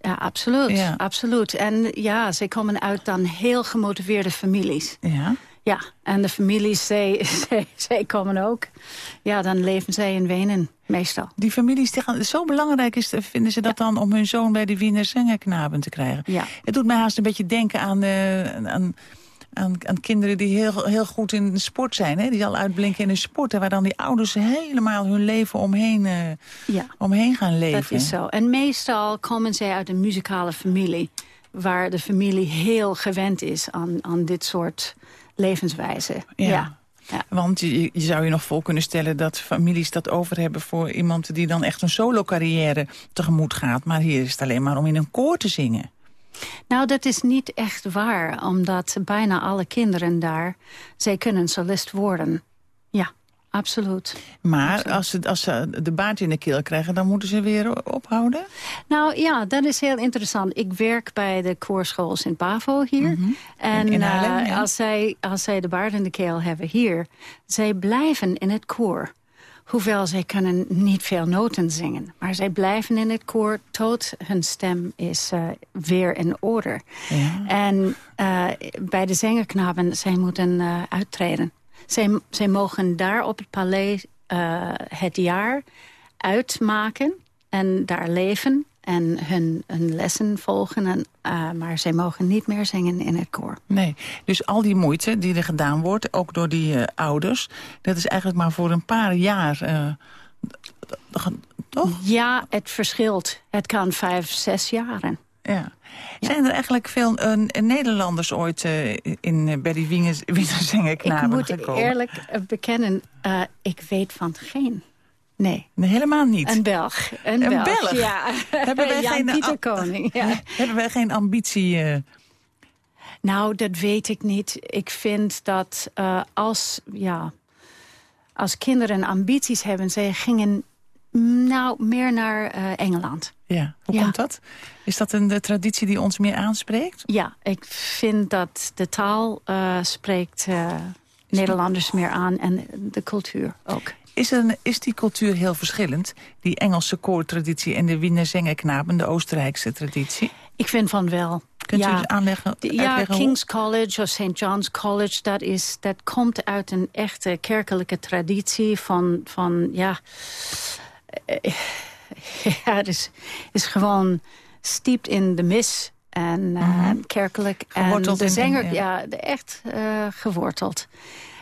Ja, absoluut. Ja. absoluut. En ja, zij komen uit dan heel gemotiveerde families. Ja. Ja, en de families, zij, zij, zij komen ook. Ja, dan leven zij in Wenen, meestal. Die families, die gaan, zo belangrijk is, vinden ze dat dan om hun zoon bij de Wiener Zengerknaben te krijgen? Ja. Het doet mij haast een beetje denken aan, eh, aan, aan, aan kinderen die heel, heel goed in sport zijn. Hè? Die al uitblinken in de sport. En waar dan die ouders helemaal hun leven omheen, eh, Ja. omheen gaan leven. Dat is zo. En meestal komen zij uit een muzikale familie... waar de familie heel gewend is aan, aan dit soort levenswijze. Ja. Want je, je zou je nog vol kunnen stellen dat families dat over hebben... voor iemand die dan echt een solo-carrière tegemoet gaat. Maar hier is het alleen maar om in een koor te zingen. Nou, dat is niet echt waar, omdat bijna alle kinderen daar... zij kunnen solist worden. Ja, absoluut. Maar als ze, als ze de baard in de keel krijgen, dan moeten ze weer ophouden? Nou ja, dat is heel interessant. Ik werk bij de koorschool Sint Bavo hier. En In- in eh, Haarlem, ja. als, zij, als zij de baard in de keel hebben hier... zij blijven in het koor. Hoewel zij kunnen niet veel noten zingen. Maar zij blijven in het koor tot hun stem is eh, weer in orde. En eh, bij de zengerknaben, zij moeten uittreden. Zij, zij mogen daar op het paleis eh, het jaar uitmaken en daar leven en hun, hun lessen volgen. En, eh, maar zij mogen niet meer zingen in het koor. Nee, dus al die moeite die er gedaan wordt, ook door die eh, ouders... dat is eigenlijk maar voor een paar jaar... toch? Ja, het verschilt. Het kan vijf, zes jaren. Ja. Zijn er eigenlijk veel eh, Nederlanders ooit eh, in, eh, bij die Wiener Ik Zengerknaben moet gekomen? eerlijk bekennen, ik weet van geen. Nee. Nee, helemaal niet. Een Belg. Een, Een Belg, Belg? ja. Hebben wij Jan geen- Koning, ja. Hebben wij geen ambitie... Nou, dat weet ik niet. Ik vind dat als, ja, als kinderen ambities hebben... zij gingen nou, meer naar eh, Engeland. ja, hoe Ja. komt dat? Is dat een de traditie die ons meer aanspreekt? Ja, ik vind dat de taal eh, spreekt eh, Nederlanders meer aan en de cultuur ook. Is, een, is die cultuur heel verschillend? Die Engelse koortraditie en de Wiener Zengerknaben, de Oostenrijkse traditie? Ik vind van wel. Kunt u ja. eens aanleggen, De- Ja? King's College of St. John's College, dat, is, dat komt uit een echte kerkelijke traditie van, van ja, ja, het is, is gewoon stiept in de mis en eh, kerkelijk. Mhm. Geworteld en de in- zanger, ja. echt eh, geworteld.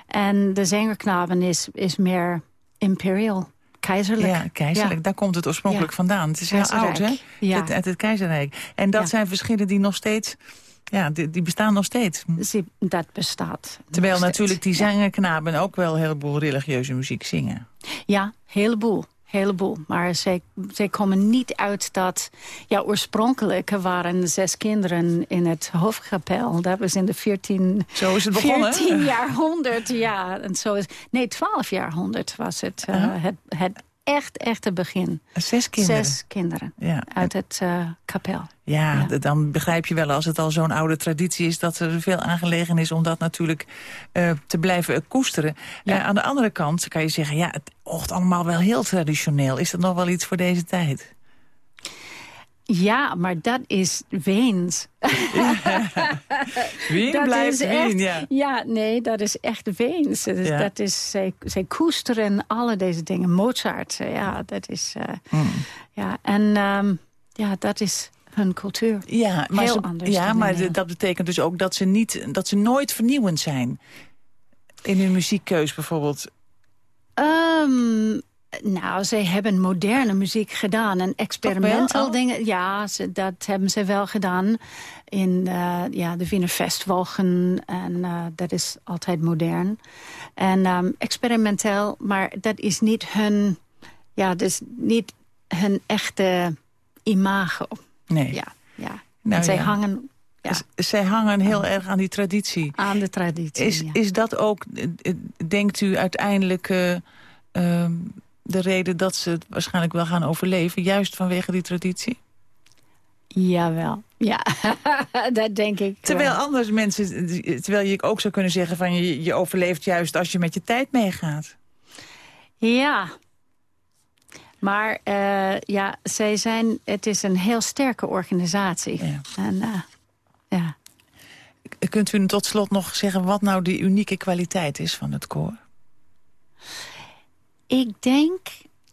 En de zengerknaben is, is meer imperial. keizerlijk. Ja, keizerlijk. Ja. Daar komt het oorspronkelijk Ja. vandaan. Het is heel oud, hè? Ja. Het, uit het keizerrijk. En dat zijn verschillen die nog steeds... Ja, die, die bestaan nog steeds. dat bestaat. Terwijl natuurlijk die zangenknaben ook wel een heleboel religieuze muziek zingen. Ja, heleboel. Heleboel. Maar zij, zij komen niet uit dat... Ja, oorspronkelijk waren zes kinderen in het hoofdkapel. Dat was in de 14... Zo is het begonnen. 14 jaarhonderd, ja. En zo is, nee, 12 jaarhonderd was het. eh, Uh-huh. het, het echt, echte begin. Zes kinderen? Zes kinderen Ja. uit het eh, kapel. Ja, dan begrijp je wel als het al zo'n oude traditie is... dat er veel aangelegen is om dat natuurlijk eh, te blijven koesteren. Eh, aan de andere kant kan je zeggen... ja, het oogt allemaal wel heel traditioneel. Is dat nog wel iets voor deze tijd? Ja, maar dat is Weens. Wien Dat blijft Wien, echt- ja. Ja, nee, dat is echt Weens. Dus Ja. dat is, zij, zij koesteren alle deze dingen. Mozart, eh, ja, dat is... eh, Hmm. ja, en ehm, ja, dat is hun cultuur. Ja, maar, Heel ze- anders ja, maar dat betekent dus ook dat ze, niet, dat ze nooit vernieuwend zijn. In hun muziekkeus bijvoorbeeld. Ehm, nou, ze hebben moderne muziek gedaan en experimental Oh. dingen. Ja, ze, dat hebben ze wel gedaan in eh, ja, de Wiener Festwochen. En eh, dat is altijd modern. En ehm, experimenteel, maar dat is niet hun, ja, is niet hun echte imago. Nee. Ja, ja. Nou zij ja. hangen ja, Zij hangen heel erg aan die traditie. aan de traditie. Is, ja. is dat ook, eh, eh, denkt u uiteindelijk... eh, ehm, de reden dat ze het waarschijnlijk wel gaan overleven... juist vanwege die traditie? Jawel, ja, dat denk ik Terwijl wel. anders mensen... Terwijl je ook zou kunnen zeggen van... Je, je overleeft juist als je met je tijd meegaat. Ja. Maar eh, ja, zij zijn, het is een heel sterke organisatie. En, eh, ja. Kunt u tot slot nog zeggen wat nou de unieke kwaliteit is van het koor? Ik denk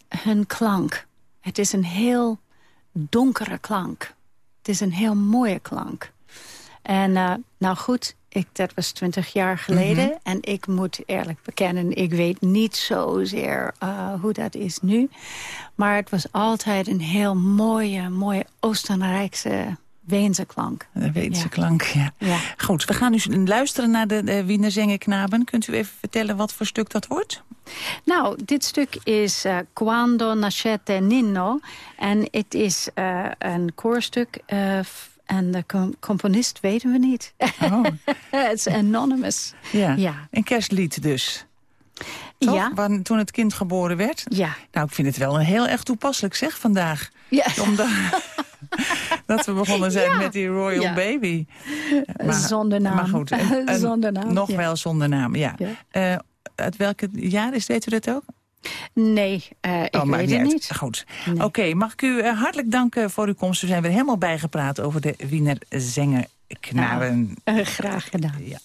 hun klank. Het is een heel donkere klank. Het is een heel mooie klank. En eh, nou goed, ik, dat was twintig jaar geleden. Mhm. En ik moet eerlijk bekennen, ik weet niet zozeer eh, hoe dat is nu. Maar het was altijd een heel mooie, mooie Oostenrijkse Weense klank. De Weense Ja. klank, ja. Ja. Goed, we gaan nu luisteren naar de, Wiener. Kunt u even vertellen wat voor stuk dat wordt? Nou, dit stuk is eh, Quando nascete Ninno. En het is eh, een koorstuk. eh, en de com- componist weten we niet. Het is anonymous. Ja. Ja. Een kerstlied dus. Toch? Ja. Toen het kind geboren werd? Ja. Nou, ik vind het wel een heel erg toepasselijk zeg vandaag. Ja. Omdat dat we begonnen zijn Ja. met die Royal Ja. Baby. Zonder naam. Maar goed, een- een- Zonder naam, Nog ja. wel zonder naam, ja. Eh, uit welk jaar is, weet u dat ook? Nee, eh, ik Oh, weet het niet. Goed. Oké, mag ik u eh, hartelijk danken voor uw komst. We zijn weer helemaal bijgepraat over de Wiener Zengerknaben. Nou, eh, graag gedaan. Ja.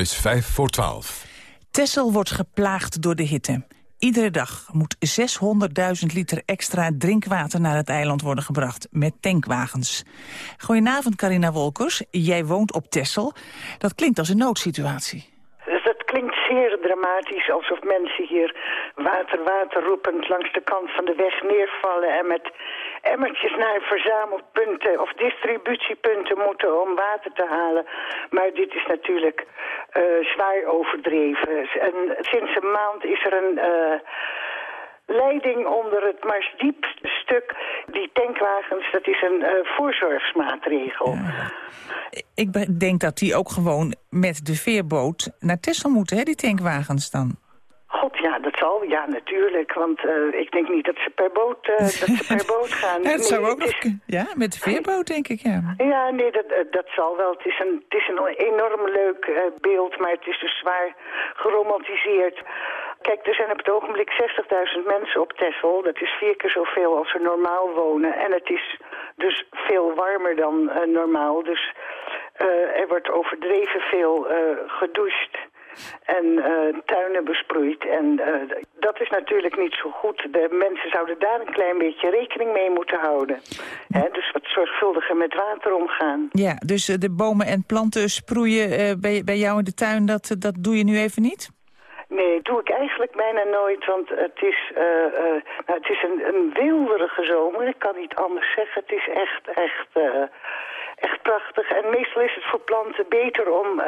Is vijf voor twaalf. Tessel wordt geplaagd door de hitte. Iedere dag moet 600.000 liter extra drinkwater naar het eiland worden gebracht met tankwagens. Goedenavond Carina Wolkers, jij woont op Tessel. Dat klinkt als een noodsituatie. Dus dat klinkt zeer dramatisch, alsof mensen hier water, water roepend langs de kant van de weg neervallen en met emmertjes naar verzamelpunten of distributiepunten moeten om water te halen. Maar dit is natuurlijk uh, zwaar overdreven. En sinds een maand is er een... Uh, leiding onder het Marsdiep stuk. Die tankwagens, dat is een uh, voorzorgsmaatregel. Ik denk dat die ook gewoon met de veerboot naar Texel moeten, hè, die tankwagens dan. God, ja, dat zal. Ja, natuurlijk. Want uh, ik denk niet dat ze per boot, uh, dat ze per boot gaan. ja, dat zou ook nog is... Ja, met de veerboot denk ik, ja. Ja, nee, dat, dat zal wel. Het is een, het is een enorm leuk uh, beeld, maar het is dus zwaar geromantiseerd. Kijk, er zijn op het ogenblik 60.000 mensen op Texel. Dat is vier keer zoveel als er normaal wonen. En het is dus veel warmer dan normaal. Dus er wordt overdreven veel gedoucht en uh, tuinen besproeid. En uh, dat is natuurlijk niet zo goed. De mensen zouden daar een klein beetje rekening mee moeten houden. dus wat zorgvuldiger met water omgaan. Ja, dus uh, de bomen en planten sproeien bij, bij jou in de tuin, dat, dat doe je nu even niet? Nee, doe ik eigenlijk bijna nooit, want het is, nou, het is een, een wilderige zomer. Ik kan niet anders zeggen. Het is echt, echt echt prachtig. En meestal is het voor planten beter om, uh,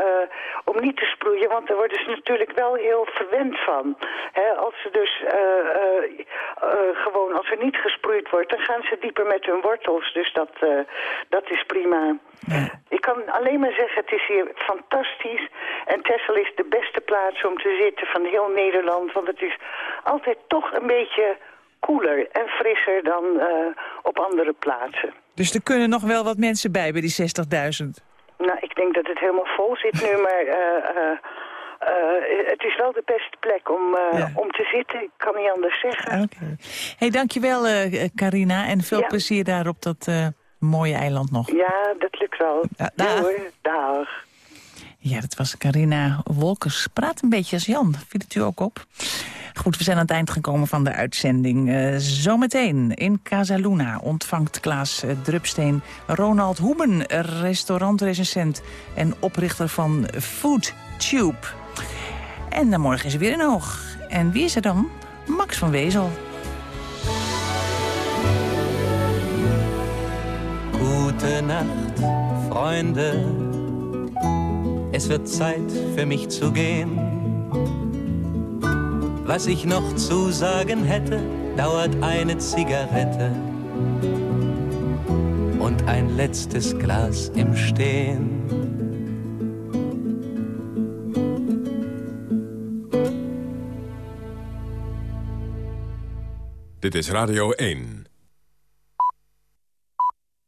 om niet te sproeien, want daar worden ze natuurlijk wel heel verwend van. als ze dus uh, uh, gewoon, als er niet gesproeid wordt, dan gaan ze dieper met hun wortels. Dus dat, dat is prima. Ik kan alleen maar zeggen, het is hier fantastisch. En Texel is de beste plaats om te zitten van heel Nederland. Want het is altijd toch een beetje koeler en frisser dan op andere plaatsen. Dus er kunnen nog wel wat mensen bij, bij die 60.000? Nou, ik denk dat het helemaal vol zit nu, maar... Uh, uh, uh, het is wel de beste plek om, ja. om te zitten. Ik kan niet anders zeggen. Oké. Okay. Hey, dankjewel Carina en veel ja. plezier daar op dat mooie eiland nog. Ja, dat lukt wel. Ja, dag. Doei, dag. Ja, dat was Carina Wolkers. Praat een beetje als Jan. Viel het u ook op? Goed, we zijn aan het eind gekomen van de uitzending. Uh, zometeen in Casaluna ontvangt Klaas uh, Drupsteen Ronald Hoeben... restaurantrecensent en oprichter van Food Tube. En dan morgen is er weer een oog. En wie is er dan? Max van Wezel. Gute Nacht, Freunde. Es wird Zeit für mich zu gehen. Was ich noch zu sagen hätte, dauert eine Zigarette und ein letztes Glas im Stehen. Dit is Radio 1.